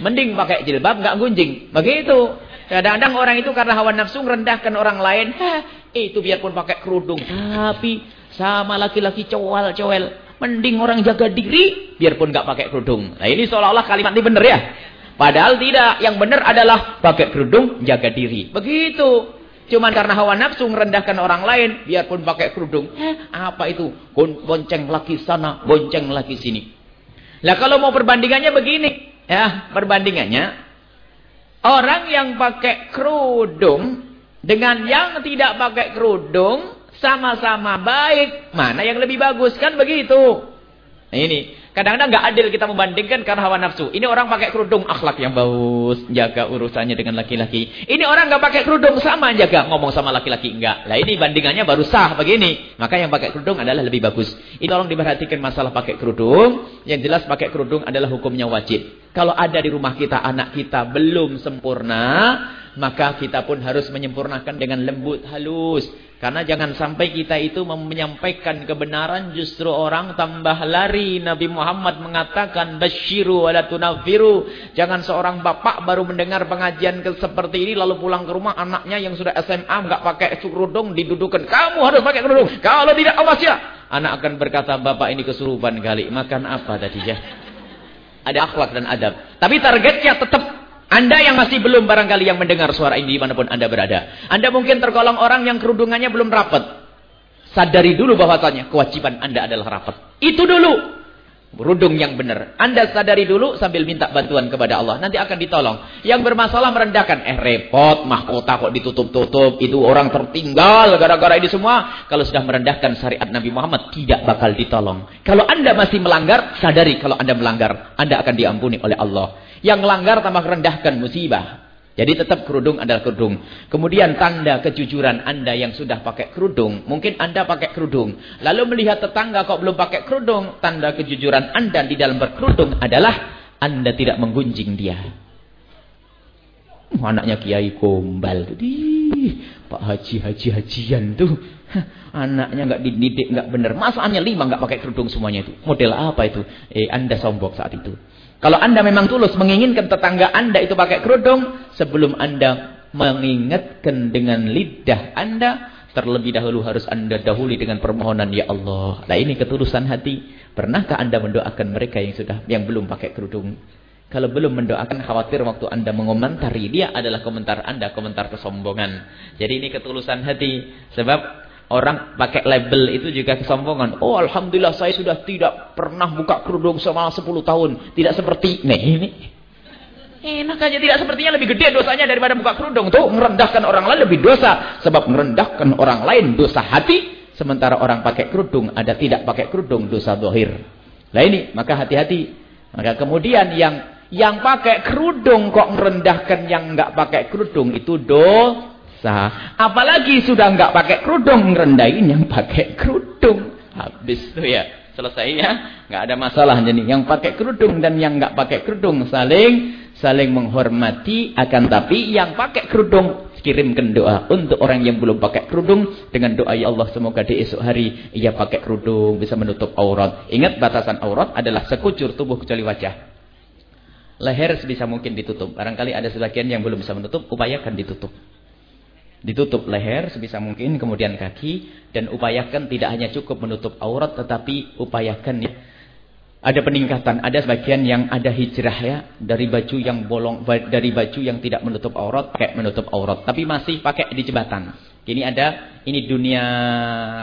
A: Mending pakai jilbab nggak gunjing. Begitu. Kadang-kadang orang itu karena hawa nafsu merendahkan orang lain. Hah, itu biarpun pakai kerudung. Tapi sama laki-laki cowel-cowel. Mending orang jaga diri biarpun nggak pakai kerudung. Nah ini seolah-olah kalimat ini benar ya. Padahal tidak. Yang benar adalah pakai kerudung jaga diri. Begitu. Cuman karena hawa nafsu merendahkan orang lain, biarpun pakai kerudung. Eh, apa itu? Bonceng lagi sana, bonceng lagi sini. Lah kalau mau perbandingannya begini, ya, perbandingannya orang yang pakai kerudung dengan yang tidak pakai kerudung sama-sama baik. Mana yang lebih bagus kan begitu? Nah, ini Kadang-kadang nggak adil kita membandingkan karena hawa nafsu. Ini orang pakai kerudung akhlak yang bagus, jaga urusannya dengan laki-laki. Ini orang nggak pakai kerudung sama jaga ngomong sama laki-laki enggak. Lah ini bandingannya baru sah begini. Maka yang pakai kerudung adalah lebih bagus. Ini tolong diperhatikan masalah pakai kerudung. Yang jelas pakai kerudung adalah hukumnya wajib. Kalau ada di rumah kita anak kita belum sempurna, maka kita pun harus menyempurnakan dengan lembut halus. Karena jangan sampai kita itu menyampaikan kebenaran justru orang tambah lari. Nabi Muhammad mengatakan basyiru wala tunafiru. Jangan seorang bapak baru mendengar pengajian seperti ini lalu pulang ke rumah anaknya yang sudah SMA enggak pakai kerudung didudukan. Kamu harus pakai kerudung. Kalau tidak awas ya. Anak akan berkata, "Bapak ini kesurupan kali. Makan apa tadi ya?" Ada akhlak dan adab. Tapi targetnya tetap anda yang masih belum barangkali yang mendengar suara ini di mana pun Anda berada. Anda mungkin tergolong orang yang kerudungannya belum rapat. Sadari dulu bahwasanya kewajiban Anda adalah rapat. Itu dulu. Rudung yang benar. Anda sadari dulu sambil minta bantuan kepada Allah. Nanti akan ditolong. Yang bermasalah merendahkan. Eh repot, mahkota kok ditutup-tutup. Itu orang tertinggal gara-gara ini semua. Kalau sudah merendahkan syariat Nabi Muhammad, tidak bakal ditolong. Kalau Anda masih melanggar, sadari kalau Anda melanggar. Anda akan diampuni oleh Allah. Yang melanggar tambah rendahkan musibah. Jadi tetap kerudung adalah kerudung. Kemudian tanda kejujuran Anda yang sudah pakai kerudung. Mungkin Anda pakai kerudung. Lalu melihat tetangga kok belum pakai kerudung. Tanda kejujuran Anda di dalam berkerudung adalah Anda tidak menggunjing dia. Oh, anaknya kiai gombal. Pak Haji, Haji, Hajian tuh. Anaknya nggak dididik, nggak benar. Masalahnya lima nggak pakai kerudung semuanya itu. Model apa itu? Eh, Anda sombong saat itu. Kalau anda memang tulus menginginkan tetangga anda itu pakai kerudung, sebelum anda mengingatkan dengan lidah anda, terlebih dahulu harus anda dahului dengan permohonan, Ya Allah. Nah ini ketulusan hati. Pernahkah anda mendoakan mereka yang sudah yang belum pakai kerudung? Kalau belum mendoakan khawatir waktu anda mengomentari dia adalah komentar anda, komentar kesombongan. Jadi ini ketulusan hati. Sebab Orang pakai label itu juga kesombongan. Oh Alhamdulillah saya sudah tidak pernah buka kerudung selama 10 tahun. Tidak seperti nih ini. Enak aja tidak sepertinya lebih gede dosanya daripada buka kerudung. Tuh merendahkan orang lain lebih dosa. Sebab merendahkan orang lain dosa hati. Sementara orang pakai kerudung ada tidak pakai kerudung dosa dohir. Nah ini maka hati-hati. Maka kemudian yang yang pakai kerudung kok merendahkan yang enggak pakai kerudung itu dosa sah. Apalagi sudah nggak pakai kerudung, rendahin yang pakai kerudung. Habis tuh ya, selesai ya. nggak ada masalah jadi yang pakai kerudung dan yang nggak pakai kerudung saling saling menghormati akan tapi yang pakai kerudung kirimkan doa untuk orang yang belum pakai kerudung dengan doa ya Allah semoga di esok hari ia pakai kerudung bisa menutup aurat. Ingat batasan aurat adalah sekujur tubuh kecuali wajah. Leher sebisa mungkin ditutup. Barangkali ada sebagian yang belum bisa menutup, upayakan ditutup. Ditutup leher sebisa mungkin, kemudian kaki. Dan upayakan tidak hanya cukup menutup aurat, tetapi upayakan ya. Ada peningkatan, ada sebagian yang ada hijrah ya. Dari baju yang bolong, dari baju yang tidak menutup aurat, pakai menutup aurat. Tapi masih pakai di jembatan. Ini ada, ini dunia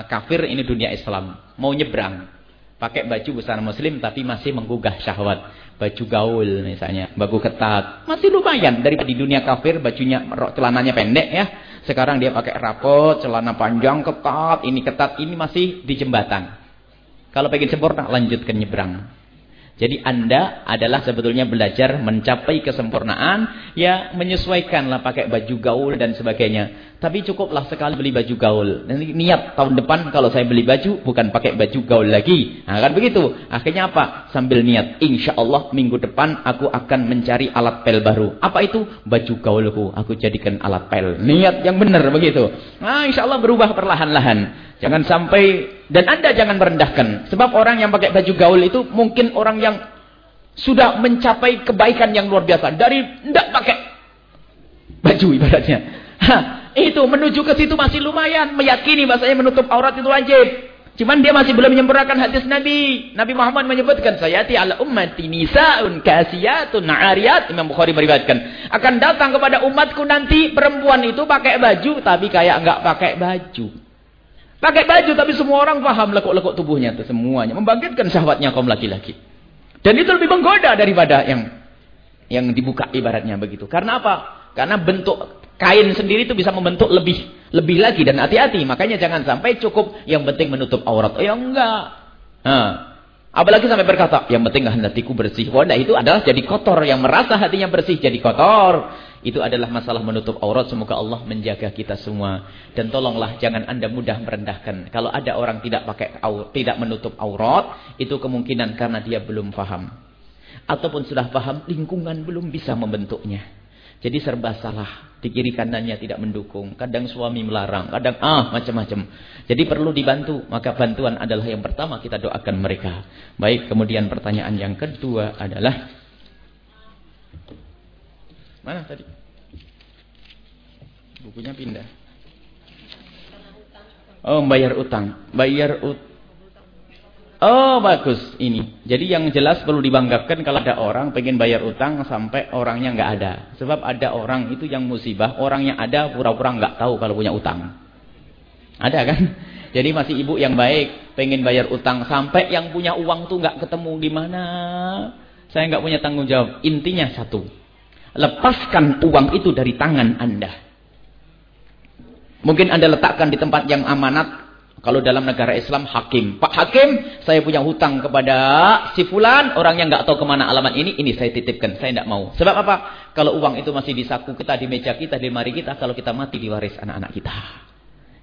A: kafir, ini dunia Islam. Mau nyebrang. Pakai baju busana muslim tapi masih menggugah syahwat. Baju gaul misalnya, baju ketat. Masih lumayan. Dari di dunia kafir bajunya, celananya pendek ya. Sekarang dia pakai rapot, celana panjang, ketat, ini ketat, ini masih di jembatan. Kalau pengen sempurna, lanjutkan nyebrang. Jadi anda adalah sebetulnya belajar mencapai kesempurnaan. Ya menyesuaikanlah pakai baju gaul dan sebagainya. Tapi cukuplah sekali beli baju gaul. Dan niat tahun depan kalau saya beli baju bukan pakai baju gaul lagi. Nah kan begitu. Akhirnya apa? Sambil niat. Insya Allah minggu depan aku akan mencari alat pel baru. Apa itu? Baju gaulku. Aku jadikan alat pel. Niat yang benar begitu. Nah insya Allah berubah perlahan-lahan. Jangan sampai dan Anda jangan merendahkan. Sebab orang yang pakai baju gaul itu mungkin orang yang sudah mencapai kebaikan yang luar biasa dari tidak pakai baju ibaratnya. Hah, itu menuju ke situ masih lumayan meyakini bahasanya menutup aurat itu wajib. Cuman dia masih belum menyempurnakan hadis Nabi. Nabi Muhammad menyebutkan sayati ala ummati nisaun kasiyatun ariyat. Imam Bukhari meriwayatkan. Akan datang kepada umatku nanti perempuan itu pakai baju tapi kayak enggak pakai baju. Pakai baju tapi semua orang paham lekuk-lekuk tubuhnya itu semuanya. Membangkitkan syahwatnya kaum laki-laki. Dan itu lebih menggoda daripada yang yang dibuka ibaratnya begitu. Karena apa? Karena bentuk kain sendiri itu bisa membentuk lebih lebih lagi dan hati-hati. Makanya jangan sampai cukup yang penting menutup aurat. Oh ya enggak. Nah, apalagi sampai berkata, yang penting hatiku bersih. Wah, nah, itu adalah jadi kotor. Yang merasa hatinya bersih jadi kotor. Itu adalah masalah menutup aurat. Semoga Allah menjaga kita semua. Dan tolonglah jangan anda mudah merendahkan. Kalau ada orang tidak pakai tidak menutup aurat, itu kemungkinan karena dia belum paham. Ataupun sudah paham, lingkungan belum bisa membentuknya. Jadi serba salah. Di kiri kanannya tidak mendukung. Kadang suami melarang. Kadang ah macam-macam. Jadi perlu dibantu. Maka bantuan adalah yang pertama kita doakan mereka. Baik kemudian pertanyaan yang kedua adalah. Mana tadi? Bukunya pindah. Oh bayar utang. Bayar utang. Oh bagus ini. Jadi yang jelas perlu dibanggakan kalau ada orang pengen bayar utang sampai orangnya nggak ada. Sebab ada orang itu yang musibah, orang yang ada pura-pura nggak tahu kalau punya utang. Ada kan? [laughs] Jadi masih ibu yang baik pengen bayar utang sampai yang punya uang tuh nggak ketemu gimana? Saya nggak punya tanggung jawab. Intinya satu, lepaskan uang itu dari tangan anda. Mungkin anda letakkan di tempat yang amanat kalau dalam negara Islam hakim. Pak hakim, saya punya hutang kepada si fulan, orang yang nggak tahu ke mana alamat ini, ini saya titipkan, saya tidak mau. Sebab apa? Kalau uang itu masih di saku kita, di meja kita, di lemari kita, kalau kita mati diwaris anak-anak kita.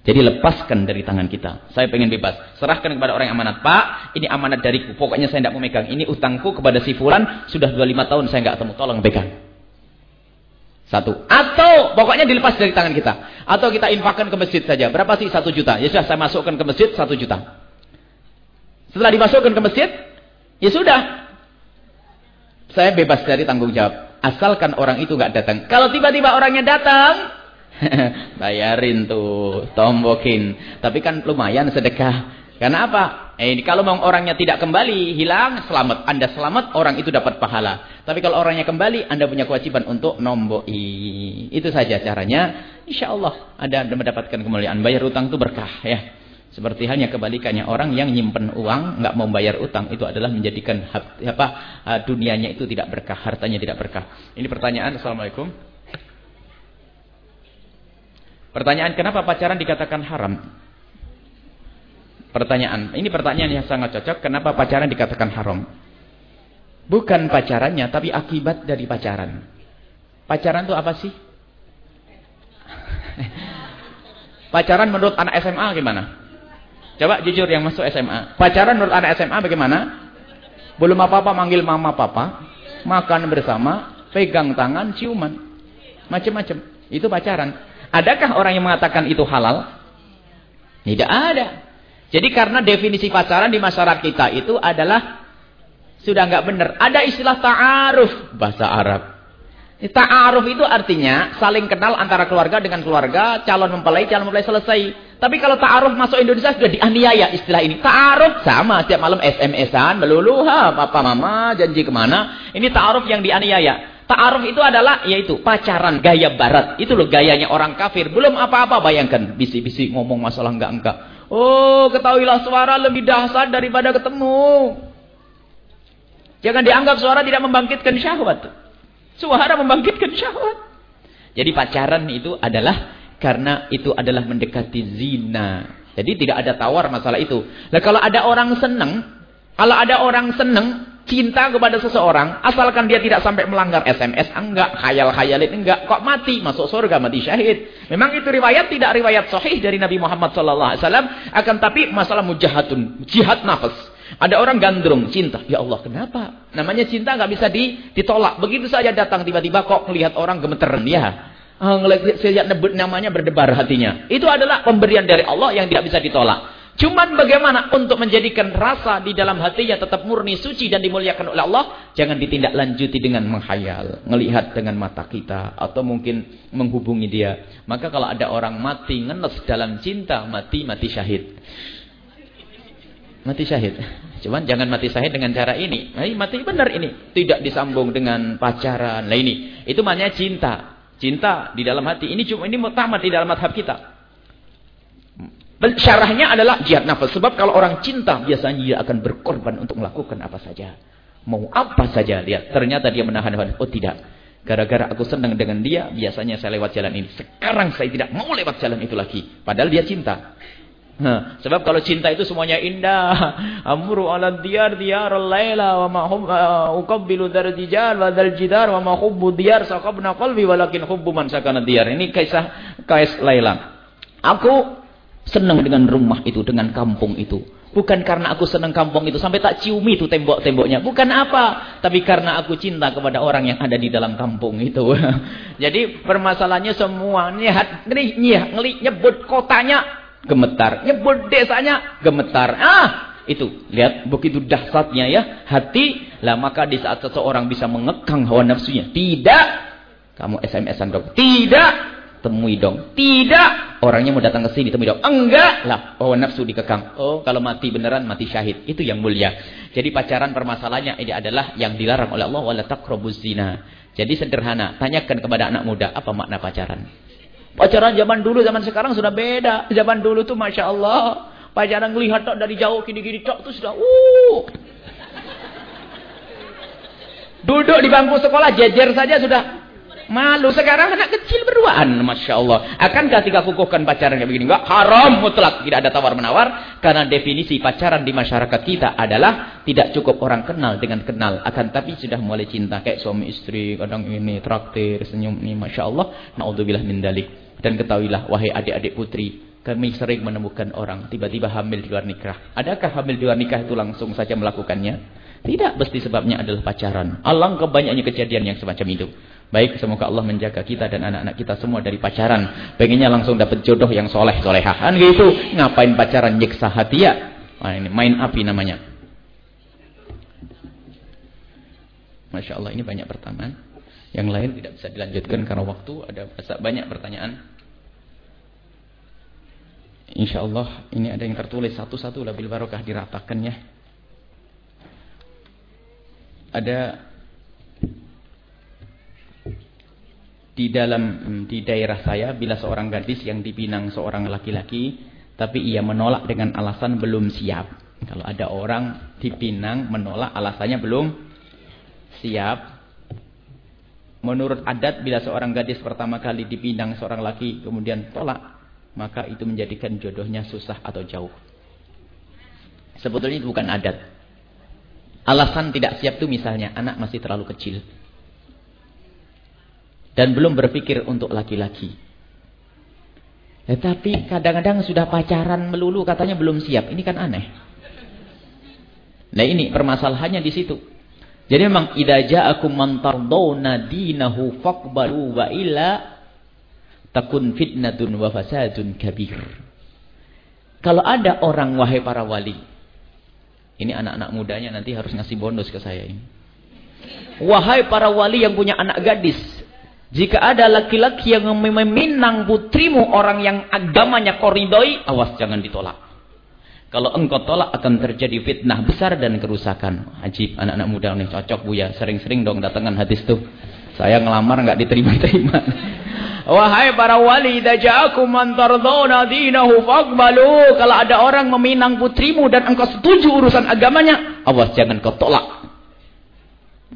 A: Jadi lepaskan dari tangan kita. Saya pengen bebas. Serahkan kepada orang yang amanat. Pak, ini amanat dariku. Pokoknya saya tidak mau megang. Ini utangku kepada si fulan, sudah 25 tahun saya nggak ketemu. Tolong pegang. Satu. Atau pokoknya dilepas dari tangan kita. Atau kita infakkan ke masjid saja. Berapa sih satu juta? Ya sudah saya masukkan ke masjid satu juta. Setelah dimasukkan ke masjid, ya sudah. Saya bebas dari tanggung jawab. Asalkan orang itu nggak datang. Kalau tiba-tiba orangnya datang, [laughs] bayarin tuh, tombokin. Tapi kan lumayan sedekah. Karena apa? Eh, kalau mau orangnya tidak kembali, hilang, selamat. Anda selamat, orang itu dapat pahala. Tapi kalau orangnya kembali, Anda punya kewajiban untuk nomboi. Itu saja caranya. Insya Allah Anda mendapatkan kemuliaan. Bayar utang itu berkah ya. Seperti halnya kebalikannya orang yang nyimpen uang, nggak mau bayar utang, itu adalah menjadikan apa dunianya itu tidak berkah, hartanya tidak berkah. Ini pertanyaan. Assalamualaikum. Pertanyaan kenapa pacaran dikatakan haram? Pertanyaan. Ini pertanyaan yang sangat cocok. Kenapa pacaran dikatakan haram? Bukan pacarannya, tapi akibat dari pacaran. Pacaran itu apa sih? [laughs] pacaran menurut anak SMA gimana? Coba jujur yang masuk SMA. Pacaran menurut anak SMA bagaimana? Belum apa-apa manggil mama papa, makan bersama, pegang tangan, ciuman. Macam-macam. Itu pacaran. Adakah orang yang mengatakan itu halal? Tidak ada. Jadi karena definisi pacaran di masyarakat kita itu adalah sudah nggak benar. Ada istilah ta'aruf bahasa Arab. Ta'aruf itu artinya saling kenal antara keluarga dengan keluarga, calon mempelai, calon mempelai selesai. Tapi kalau ta'aruf masuk Indonesia sudah dianiaya istilah ini. Ta'aruf sama setiap malam SMS-an, melulu ha, papa mama janji ke mana. Ini ta'aruf yang dianiaya. Ta'aruf itu adalah yaitu pacaran gaya barat. Itu loh gayanya orang kafir. Belum apa-apa bayangkan. Bisi-bisi ngomong masalah enggak-enggak. Oh, ketahuilah suara lebih dahsyat daripada ketemu. Jangan dianggap suara tidak membangkitkan syahwat. Suara membangkitkan syahwat. Jadi pacaran itu adalah karena itu adalah mendekati zina. Jadi tidak ada tawar masalah itu. Nah kalau ada orang senang, kalau ada orang senang cinta kepada seseorang, asalkan dia tidak sampai melanggar SMS, enggak, khayal-khayalin, enggak, kok mati, masuk surga, mati syahid. Memang itu riwayat tidak riwayat sahih dari Nabi Muhammad SAW, akan tapi masalah mujahatun, jihad nafas. Ada orang gandrung, cinta. Ya Allah, kenapa? Namanya cinta nggak bisa ditolak. Begitu saja datang tiba-tiba kok melihat orang gemeteran. Ya, ah, lihat namanya berdebar hatinya. Itu adalah pemberian dari Allah yang tidak bisa ditolak. Cuman bagaimana untuk menjadikan rasa di dalam hatinya tetap murni, suci dan dimuliakan oleh Allah. Jangan ditindaklanjuti dengan menghayal. Melihat dengan mata kita. Atau mungkin menghubungi dia. Maka kalau ada orang mati ngenes dalam cinta. Mati, mati syahid. Mati syahid. Cuman jangan mati syahid dengan cara ini. Nah, mati benar ini. Tidak disambung dengan pacaran. Nah ini. Itu maknanya cinta. Cinta di dalam hati. Ini cuma ini tamat di dalam madhab kita. Syarahnya adalah jihad nafas. Sebab kalau orang cinta biasanya dia akan berkorban untuk melakukan apa saja. Mau apa saja. Lihat, ternyata dia menahan. Oh tidak. Gara-gara aku senang dengan dia, biasanya saya lewat jalan ini. Sekarang saya tidak mau lewat jalan itu lagi. Padahal dia cinta. Sebab kalau cinta itu semuanya indah. [laughs] Amru ala diyar diyar al-laila wa ma hum uh, uqabbilu darjijal wa daljidar wa ma hubbu diyar saqabna qalbi walakin hubbu man sakana diyar. Ini kisah Kais Laila. Aku Senang dengan rumah itu, dengan kampung itu. Bukan karena aku senang kampung itu. Sampai tak ciumi itu tembok-temboknya. Bukan apa. Tapi karena aku cinta kepada orang yang ada di dalam kampung itu. [laughs] Jadi permasalahannya semua. Nyihat, nyih, ngeli, nyebut kotanya. Gemetar. Nyebut desanya. Gemetar. Ah, itu. Lihat begitu dahsyatnya ya. Hati. Lah maka di saat seseorang bisa mengekang hawa nafsunya. Tidak. Kamu SMS-an dong. Tidak temui dong. Tidak. Orangnya mau datang ke sini temui dong. Enggak lah. Oh nafsu dikekang. Oh kalau mati beneran mati syahid. Itu yang mulia. Jadi pacaran permasalahannya ini adalah yang dilarang oleh Allah wala taqrabuz zina. Jadi sederhana. Tanyakan kepada anak muda apa makna pacaran. Pacaran zaman dulu zaman sekarang sudah beda. Zaman dulu tuh masya Allah. Pacaran melihat tok dari jauh gini-gini tok tuh sudah uh. Duduk di bangku sekolah jejer saja sudah Malu sekarang anak kecil berduaan, masya Allah. Akankah ketika kukuhkan pacaran kayak begini? Enggak, haram mutlak, tidak ada tawar menawar. Karena definisi pacaran di masyarakat kita adalah tidak cukup orang kenal dengan kenal, akan tapi sudah mulai cinta kayak suami istri, kadang ini traktir, senyum ini, masya Allah. Naudzubillah min dalik. Dan ketahuilah, wahai adik-adik putri, kami sering menemukan orang tiba-tiba hamil di luar nikah. Adakah hamil di luar nikah itu langsung saja melakukannya? Tidak, pasti sebabnya adalah pacaran. Alangkah banyaknya kejadian yang semacam itu. Baik, semoga Allah menjaga kita dan anak-anak kita semua dari pacaran. Pengennya langsung dapat jodoh yang soleh solehah. Kan gitu. Ngapain pacaran nyiksa hati ya? Nah, ini main api namanya. Masya Allah ini banyak pertanyaan. Yang lain tidak bisa dilanjutkan karena waktu ada banyak pertanyaan. Insya Allah ini ada yang tertulis satu-satu lebih barokah diratakan ya. Ada di dalam hmm, di daerah saya bila seorang gadis yang dipinang seorang laki-laki tapi ia menolak dengan alasan belum siap. Kalau ada orang dipinang menolak alasannya belum siap. Menurut adat bila seorang gadis pertama kali dipinang seorang laki kemudian tolak, maka itu menjadikan jodohnya susah atau jauh. Sebetulnya itu bukan adat. Alasan tidak siap itu misalnya anak masih terlalu kecil dan belum berpikir untuk laki-laki. Tetapi kadang-kadang sudah pacaran melulu katanya belum siap. Ini kan aneh. Nah ini permasalahannya di situ. Jadi memang idza ja'akum man tardawna dinahu faqbalu wa illa takun fitnatun wa fasadun kabir. Kalau ada orang wahai para wali. Ini anak-anak mudanya nanti harus ngasih bonus ke saya ini. Wahai para wali yang punya anak gadis, jika ada laki-laki yang meminang putrimu orang yang agamanya koridoi, awas jangan ditolak. Kalau engkau tolak akan terjadi fitnah besar dan kerusakan. Ajib, anak-anak muda nih cocok bu ya. Sering-sering dong datangan hadis tuh. Saya ngelamar nggak diterima-terima. Wahai para wali, dajaku man tardawna dinahu faqbalu. Kalau ada orang meminang putrimu dan engkau setuju urusan agamanya, awas jangan kau tolak.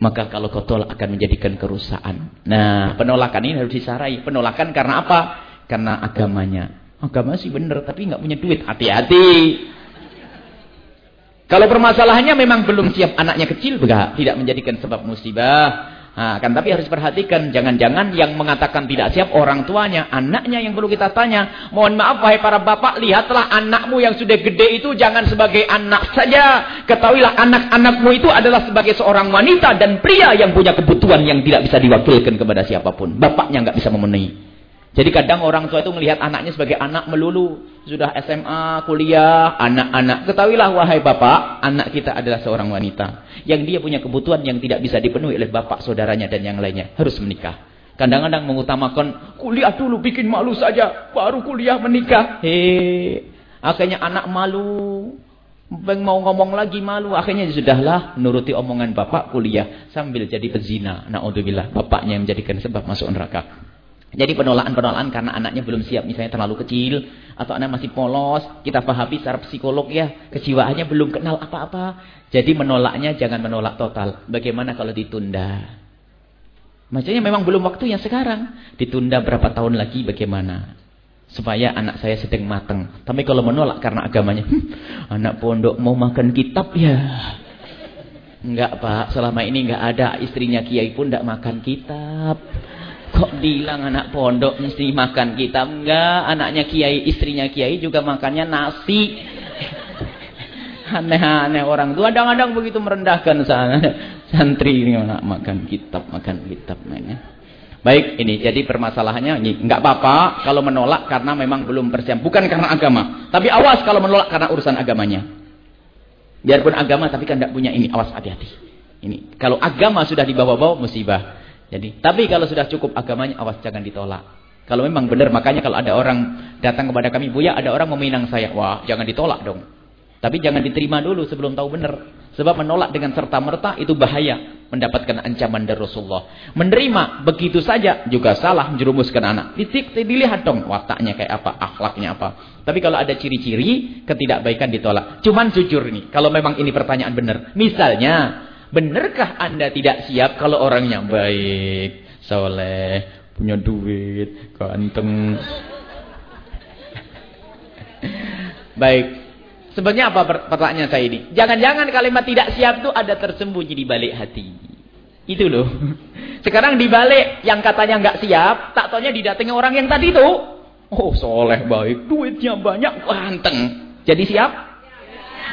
A: Maka kalau kau tolak akan menjadikan kerusakan. Nah, penolakan ini harus disarai. Penolakan karena apa? Karena agamanya. Agama sih benar, tapi nggak punya duit. Hati-hati. Kalau permasalahannya memang belum siap anaknya kecil, tidak menjadikan sebab musibah. Nah, kan tapi harus perhatikan jangan-jangan yang mengatakan tidak siap orang tuanya, anaknya yang perlu kita tanya. Mohon maaf wahai para bapak, lihatlah anakmu yang sudah gede itu jangan sebagai anak saja. Ketahuilah anak-anakmu itu adalah sebagai seorang wanita dan pria yang punya kebutuhan yang tidak bisa diwakilkan kepada siapa pun. Bapaknya nggak bisa memenuhi. Jadi kadang orang tua itu melihat anaknya sebagai anak melulu. Sudah SMA, kuliah, anak-anak. Ketahuilah wahai bapak, anak kita adalah seorang wanita. Yang dia punya kebutuhan yang tidak bisa dipenuhi oleh bapak, saudaranya, dan yang lainnya. Harus menikah. Kadang-kadang mengutamakan kuliah dulu, bikin malu saja. Baru kuliah menikah. Hei, akhirnya anak malu. Mau ngomong lagi malu. Akhirnya sudahlah menuruti omongan bapak kuliah. Sambil jadi pezina. Na'udzubillah. Bapaknya menjadikan sebab masuk neraka. Jadi penolakan-penolakan karena anaknya belum siap, misalnya terlalu kecil, atau anak masih polos, kita pahami secara psikolog ya, kejiwaannya belum kenal apa-apa. Jadi menolaknya jangan menolak total. Bagaimana kalau ditunda? Maksudnya memang belum waktunya sekarang. Ditunda berapa tahun lagi bagaimana? Supaya anak saya sedang matang. Tapi kalau menolak karena agamanya, anak pondok mau makan kitab ya. Enggak pak, selama ini enggak ada istrinya kiai pun enggak makan kitab. Kok bilang anak pondok mesti makan kita? Enggak, anaknya kiai, istrinya kiai juga makannya nasi. Aneh-aneh orang tua kadang-kadang begitu merendahkan sana. Santri ini nak makan kitab, makan kitab. Ya. Baik, ini jadi permasalahannya ini enggak apa-apa kalau menolak karena memang belum persiap, bukan karena agama. Tapi awas kalau menolak karena urusan agamanya. Biarpun agama tapi kan enggak punya ini, awas hati-hati. Ini kalau agama sudah dibawa-bawa musibah. Jadi, tapi kalau sudah cukup agamanya awas jangan ditolak. Kalau memang benar makanya kalau ada orang datang kepada kami, "Buya, ada orang meminang saya." Wah, jangan ditolak dong. Tapi jangan diterima dulu sebelum tahu benar. Sebab menolak dengan serta-merta itu bahaya. Mendapatkan ancaman dari Rasulullah. Menerima begitu saja juga salah menjerumuskan anak. Titik, dilihat dong wataknya kayak apa, akhlaknya apa. Tapi kalau ada ciri-ciri ketidakbaikan ditolak. Cuman jujur nih, kalau memang ini pertanyaan benar. Misalnya, benarkah Anda tidak siap kalau orangnya baik, soleh, punya duit, ganteng. Baik, Sebenarnya apa pertanyaan saya ini? Jangan-jangan kalimat tidak siap itu ada tersembunyi di balik hati. Itu loh. Sekarang di balik yang katanya nggak siap, tak taunya didatangi orang yang tadi itu. Oh, soleh baik, duitnya banyak, ganteng. Jadi siap?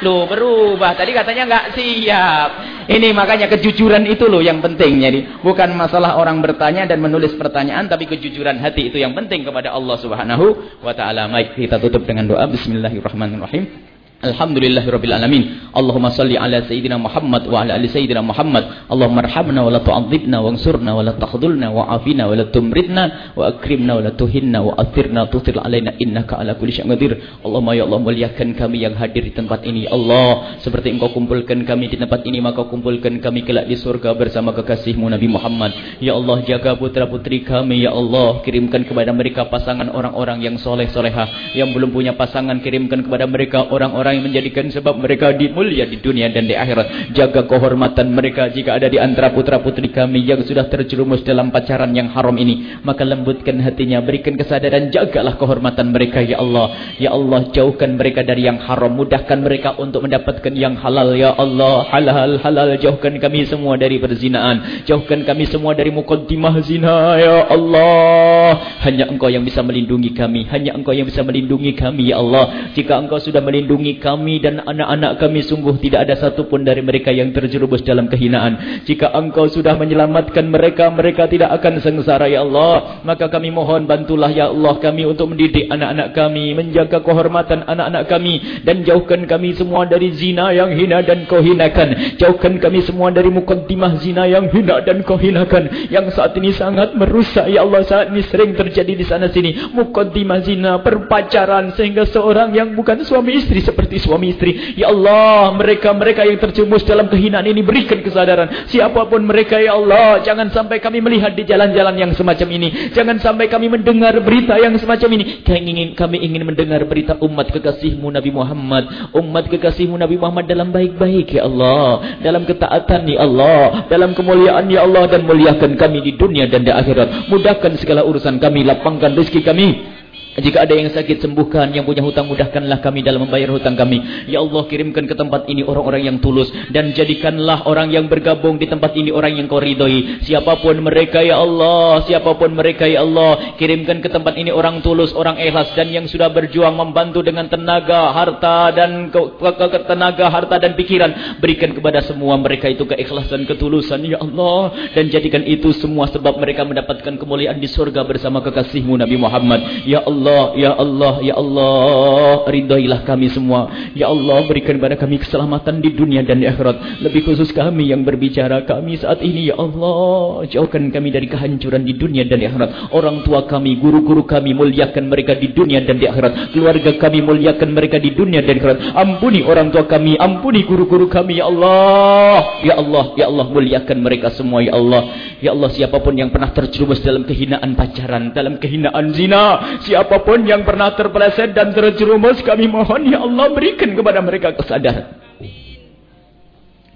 A: Loh, berubah. Tadi katanya nggak siap. Ini makanya kejujuran itu loh yang penting. Jadi bukan masalah orang bertanya dan menulis pertanyaan, tapi kejujuran hati itu yang penting kepada Allah Subhanahu wa taala. Baik, kita tutup dengan doa bismillahirrahmanirrahim. Alhamdulillahirabbil alamin. Allahumma salli ala sayyidina Muhammad wa ala ali sayyidina Muhammad. Allahumma arhamna wa la tu'adzibna wansurna wa la takhdhulna wa afina wa la tumritna wa akrimna wa la tuhinna wa athirna tutir alaina innaka ala kulli syai'in qadir. Allahumma ya Allah muliakan kami yang hadir di tempat ini. Allah, seperti Engkau kumpulkan kami di tempat ini, maka kumpulkan kami kelak di surga bersama kekasihmu Nabi Muhammad. Ya Allah, jaga putra-putri kami ya Allah, kirimkan kepada mereka pasangan orang-orang yang soleh-solehah, yang belum punya pasangan kirimkan kepada mereka orang-orang yang menjadikan sebab mereka dimulia di dunia dan di akhirat. Jaga kehormatan mereka jika ada di antara putra-putri kami yang sudah terjerumus dalam pacaran yang haram ini. Maka lembutkan hatinya, berikan kesadaran, jagalah kehormatan mereka ya Allah. Ya Allah, jauhkan mereka dari yang haram, mudahkan mereka untuk mendapatkan yang halal ya Allah. Halal halal jauhkan kami semua dari perzinaan. Jauhkan kami semua dari mukaddimah zina ya Allah. Hanya Engkau yang bisa melindungi kami, hanya Engkau yang bisa melindungi kami ya Allah. Jika Engkau sudah melindungi kami dan anak-anak kami sungguh tidak ada satupun dari mereka yang terjerumus dalam kehinaan. Jika engkau sudah menyelamatkan mereka, mereka tidak akan sengsara ya Allah. Maka kami mohon bantulah ya Allah kami untuk mendidik anak-anak kami, menjaga kehormatan anak-anak kami dan jauhkan kami semua dari zina yang hina dan kau hinakan. Jauhkan kami semua dari mukaddimah zina yang hina dan kau hinakan. Yang saat ini sangat merusak ya Allah saat ini sering terjadi di sana sini. Mukaddimah zina, perpacaran sehingga seorang yang bukan suami istri seperti seperti suami istri. Ya Allah, mereka-mereka yang terjumus dalam kehinaan ini berikan kesadaran. Siapa pun mereka, Ya Allah, jangan sampai kami melihat di jalan-jalan yang semacam ini. Jangan sampai kami mendengar berita yang semacam ini. Kami ingin, kami ingin mendengar berita umat kekasihmu Nabi Muhammad. Umat kekasihmu Nabi Muhammad dalam baik-baik, Ya Allah. Dalam ketaatan, Ya Allah. Dalam kemuliaan, Ya Allah. Dan muliakan kami di dunia dan di akhirat. Mudahkan segala urusan kami. Lapangkan rezeki kami. Jika ada yang sakit sembuhkan, yang punya hutang mudahkanlah kami dalam membayar hutang kami. Ya Allah kirimkan ke tempat ini orang-orang yang tulus dan jadikanlah orang yang bergabung di tempat ini orang yang kau ridhoi. Siapa pun mereka ya Allah, siapa pun mereka ya Allah, kirimkan ke tempat ini orang tulus, orang ikhlas dan yang sudah berjuang membantu dengan tenaga, harta dan ke, ke, ke, tenaga, harta dan pikiran. Berikan kepada semua mereka itu keikhlasan, ketulusan ya Allah dan jadikan itu semua sebab mereka mendapatkan kemuliaan di surga bersama kekasihmu Nabi Muhammad. Ya Allah Allah, Ya Allah, Ya Allah, ridailah kami semua. Ya Allah, berikan kepada kami keselamatan di dunia dan di akhirat. Lebih khusus kami yang berbicara kami saat ini, Ya Allah, jauhkan kami dari kehancuran di dunia dan di akhirat. Orang tua kami, guru-guru kami, muliakan mereka di dunia dan di akhirat. Keluarga kami, muliakan mereka di dunia dan di akhirat. Ampuni orang tua kami, ampuni guru-guru kami, Ya Allah. Ya Allah, Ya Allah, muliakan mereka semua, Ya Allah. Ya Allah, siapa pun yang pernah terjerumus dalam kehinaan pacaran, dalam kehinaan zina, siapa Siapa pun yang pernah terpeleset dan terjerumus kami mohon ya Allah berikan kepada mereka kesadaran.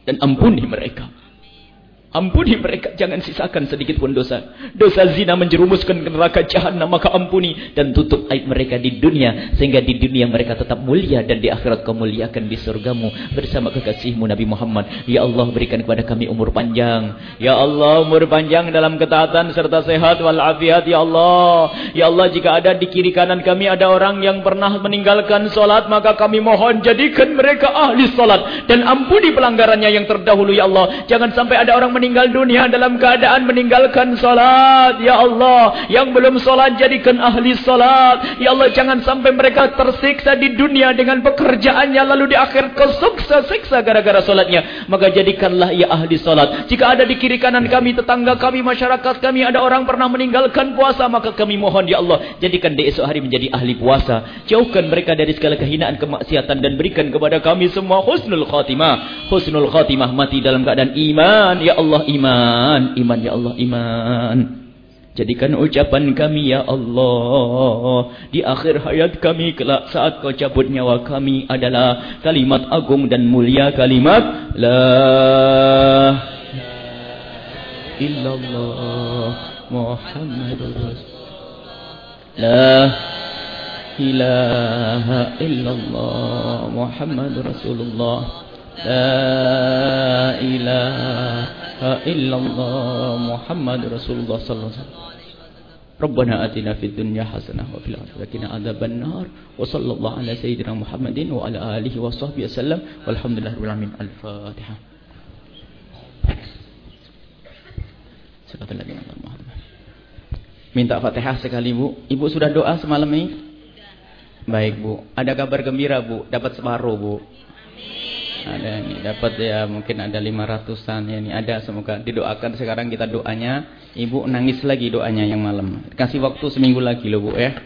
A: Dan ampuni mereka. Ampuni mereka, jangan sisakan sedikit pun dosa. Dosa zina menjerumuskan ke neraka jahanam, maka ampuni dan tutup aib mereka di dunia sehingga di dunia mereka tetap mulia dan di akhirat kau muliakan di surgamu bersama kekasihmu Nabi Muhammad. Ya Allah berikan kepada kami umur panjang. Ya Allah umur panjang dalam ketaatan serta sehat walafiat ya Allah. Ya Allah jika ada di kiri kanan kami ada orang yang pernah meninggalkan solat maka kami mohon jadikan mereka ahli solat dan ampuni pelanggarannya yang terdahulu ya Allah. Jangan sampai ada orang meninggal dunia dalam keadaan meninggalkan salat. Ya Allah, yang belum salat jadikan ahli salat. Ya Allah, jangan sampai mereka tersiksa di dunia dengan pekerjaannya lalu di akhir kesuksa siksa gara-gara salatnya. Maka jadikanlah ia ahli salat. Jika ada di kiri kanan kami, tetangga kami, masyarakat kami ada orang pernah meninggalkan puasa, maka kami mohon ya Allah, jadikan di esok hari menjadi ahli puasa. Jauhkan mereka dari segala kehinaan, kemaksiatan dan berikan kepada kami semua husnul khatimah. Husnul khatimah mati dalam keadaan iman ya Allah Allah iman, iman ya Allah iman. Jadikan ucapan kami ya Allah. Di akhir hayat kami kelak saat kau cabut nyawa kami adalah kalimat agung dan mulia kalimat la illallah Muhammadur Rasulullah la ilaha illallah Muhammadur Rasulullah لا إله إلا الله محمد رسول الله صلى الله عليه وسلم ربنا آتنا في الدنيا حسنة وفي الآخرة عذاب النار وصلى الله على سيدنا محمد وعلى آله وصحبه وسلم والحمد لله رب العالمين الفاتحة Minta Fatihah sekali Bu. Ibu sudah doa semalam ini? Baik Bu. Ada kabar gembira Bu. Dapat separuh Bu. Ada ini dapat ya mungkin ada 500-an ya ini ada semoga didoakan sekarang kita doanya. Ibu nangis lagi doanya yang malam. Kasih waktu seminggu lagi loh Bu ya.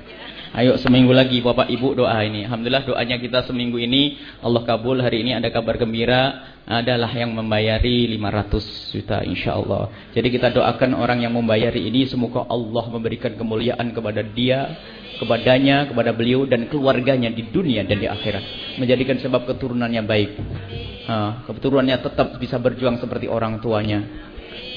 A: Ayo seminggu lagi Bapak Ibu doa ini. Alhamdulillah doanya kita seminggu ini Allah kabul. Hari ini ada kabar gembira adalah yang membayari 500 juta insya Allah. Jadi kita doakan orang yang membayari ini semoga Allah memberikan kemuliaan kepada dia kepadanya, kepada beliau dan keluarganya di dunia dan di akhirat. Menjadikan sebab keturunannya baik. Keturunannya tetap bisa berjuang seperti orang tuanya.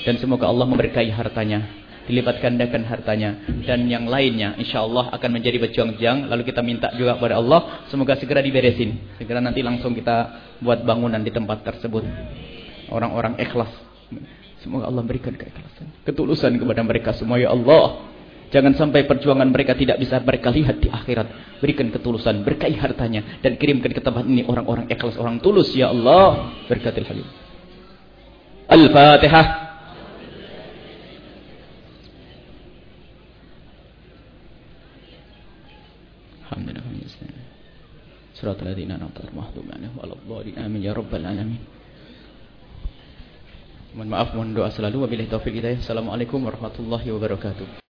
A: Dan semoga Allah memberkahi hartanya. Dilipat gandakan hartanya. Dan yang lainnya insya Allah akan menjadi berjuang-juang. Lalu kita minta juga kepada Allah. Semoga segera diberesin. Segera nanti langsung kita buat bangunan di tempat tersebut. Orang-orang ikhlas. Semoga Allah berikan keikhlasan. Ketulusan kepada mereka semua ya Allah. Jangan sampai perjuangan mereka tidak bisa mereka lihat di akhirat. Berikan ketulusan, berkahi hartanya. Dan kirimkan ke tempat ini orang-orang ikhlas, orang tulus. Ya Allah. Berkatil halim. Al-Fatihah. Surat al-Ladina mahdum rabbal alamin. Mohon maaf, mohon doa selalu. Wabillahi taufiq hidayah. Assalamualaikum warahmatullahi wabarakatuh.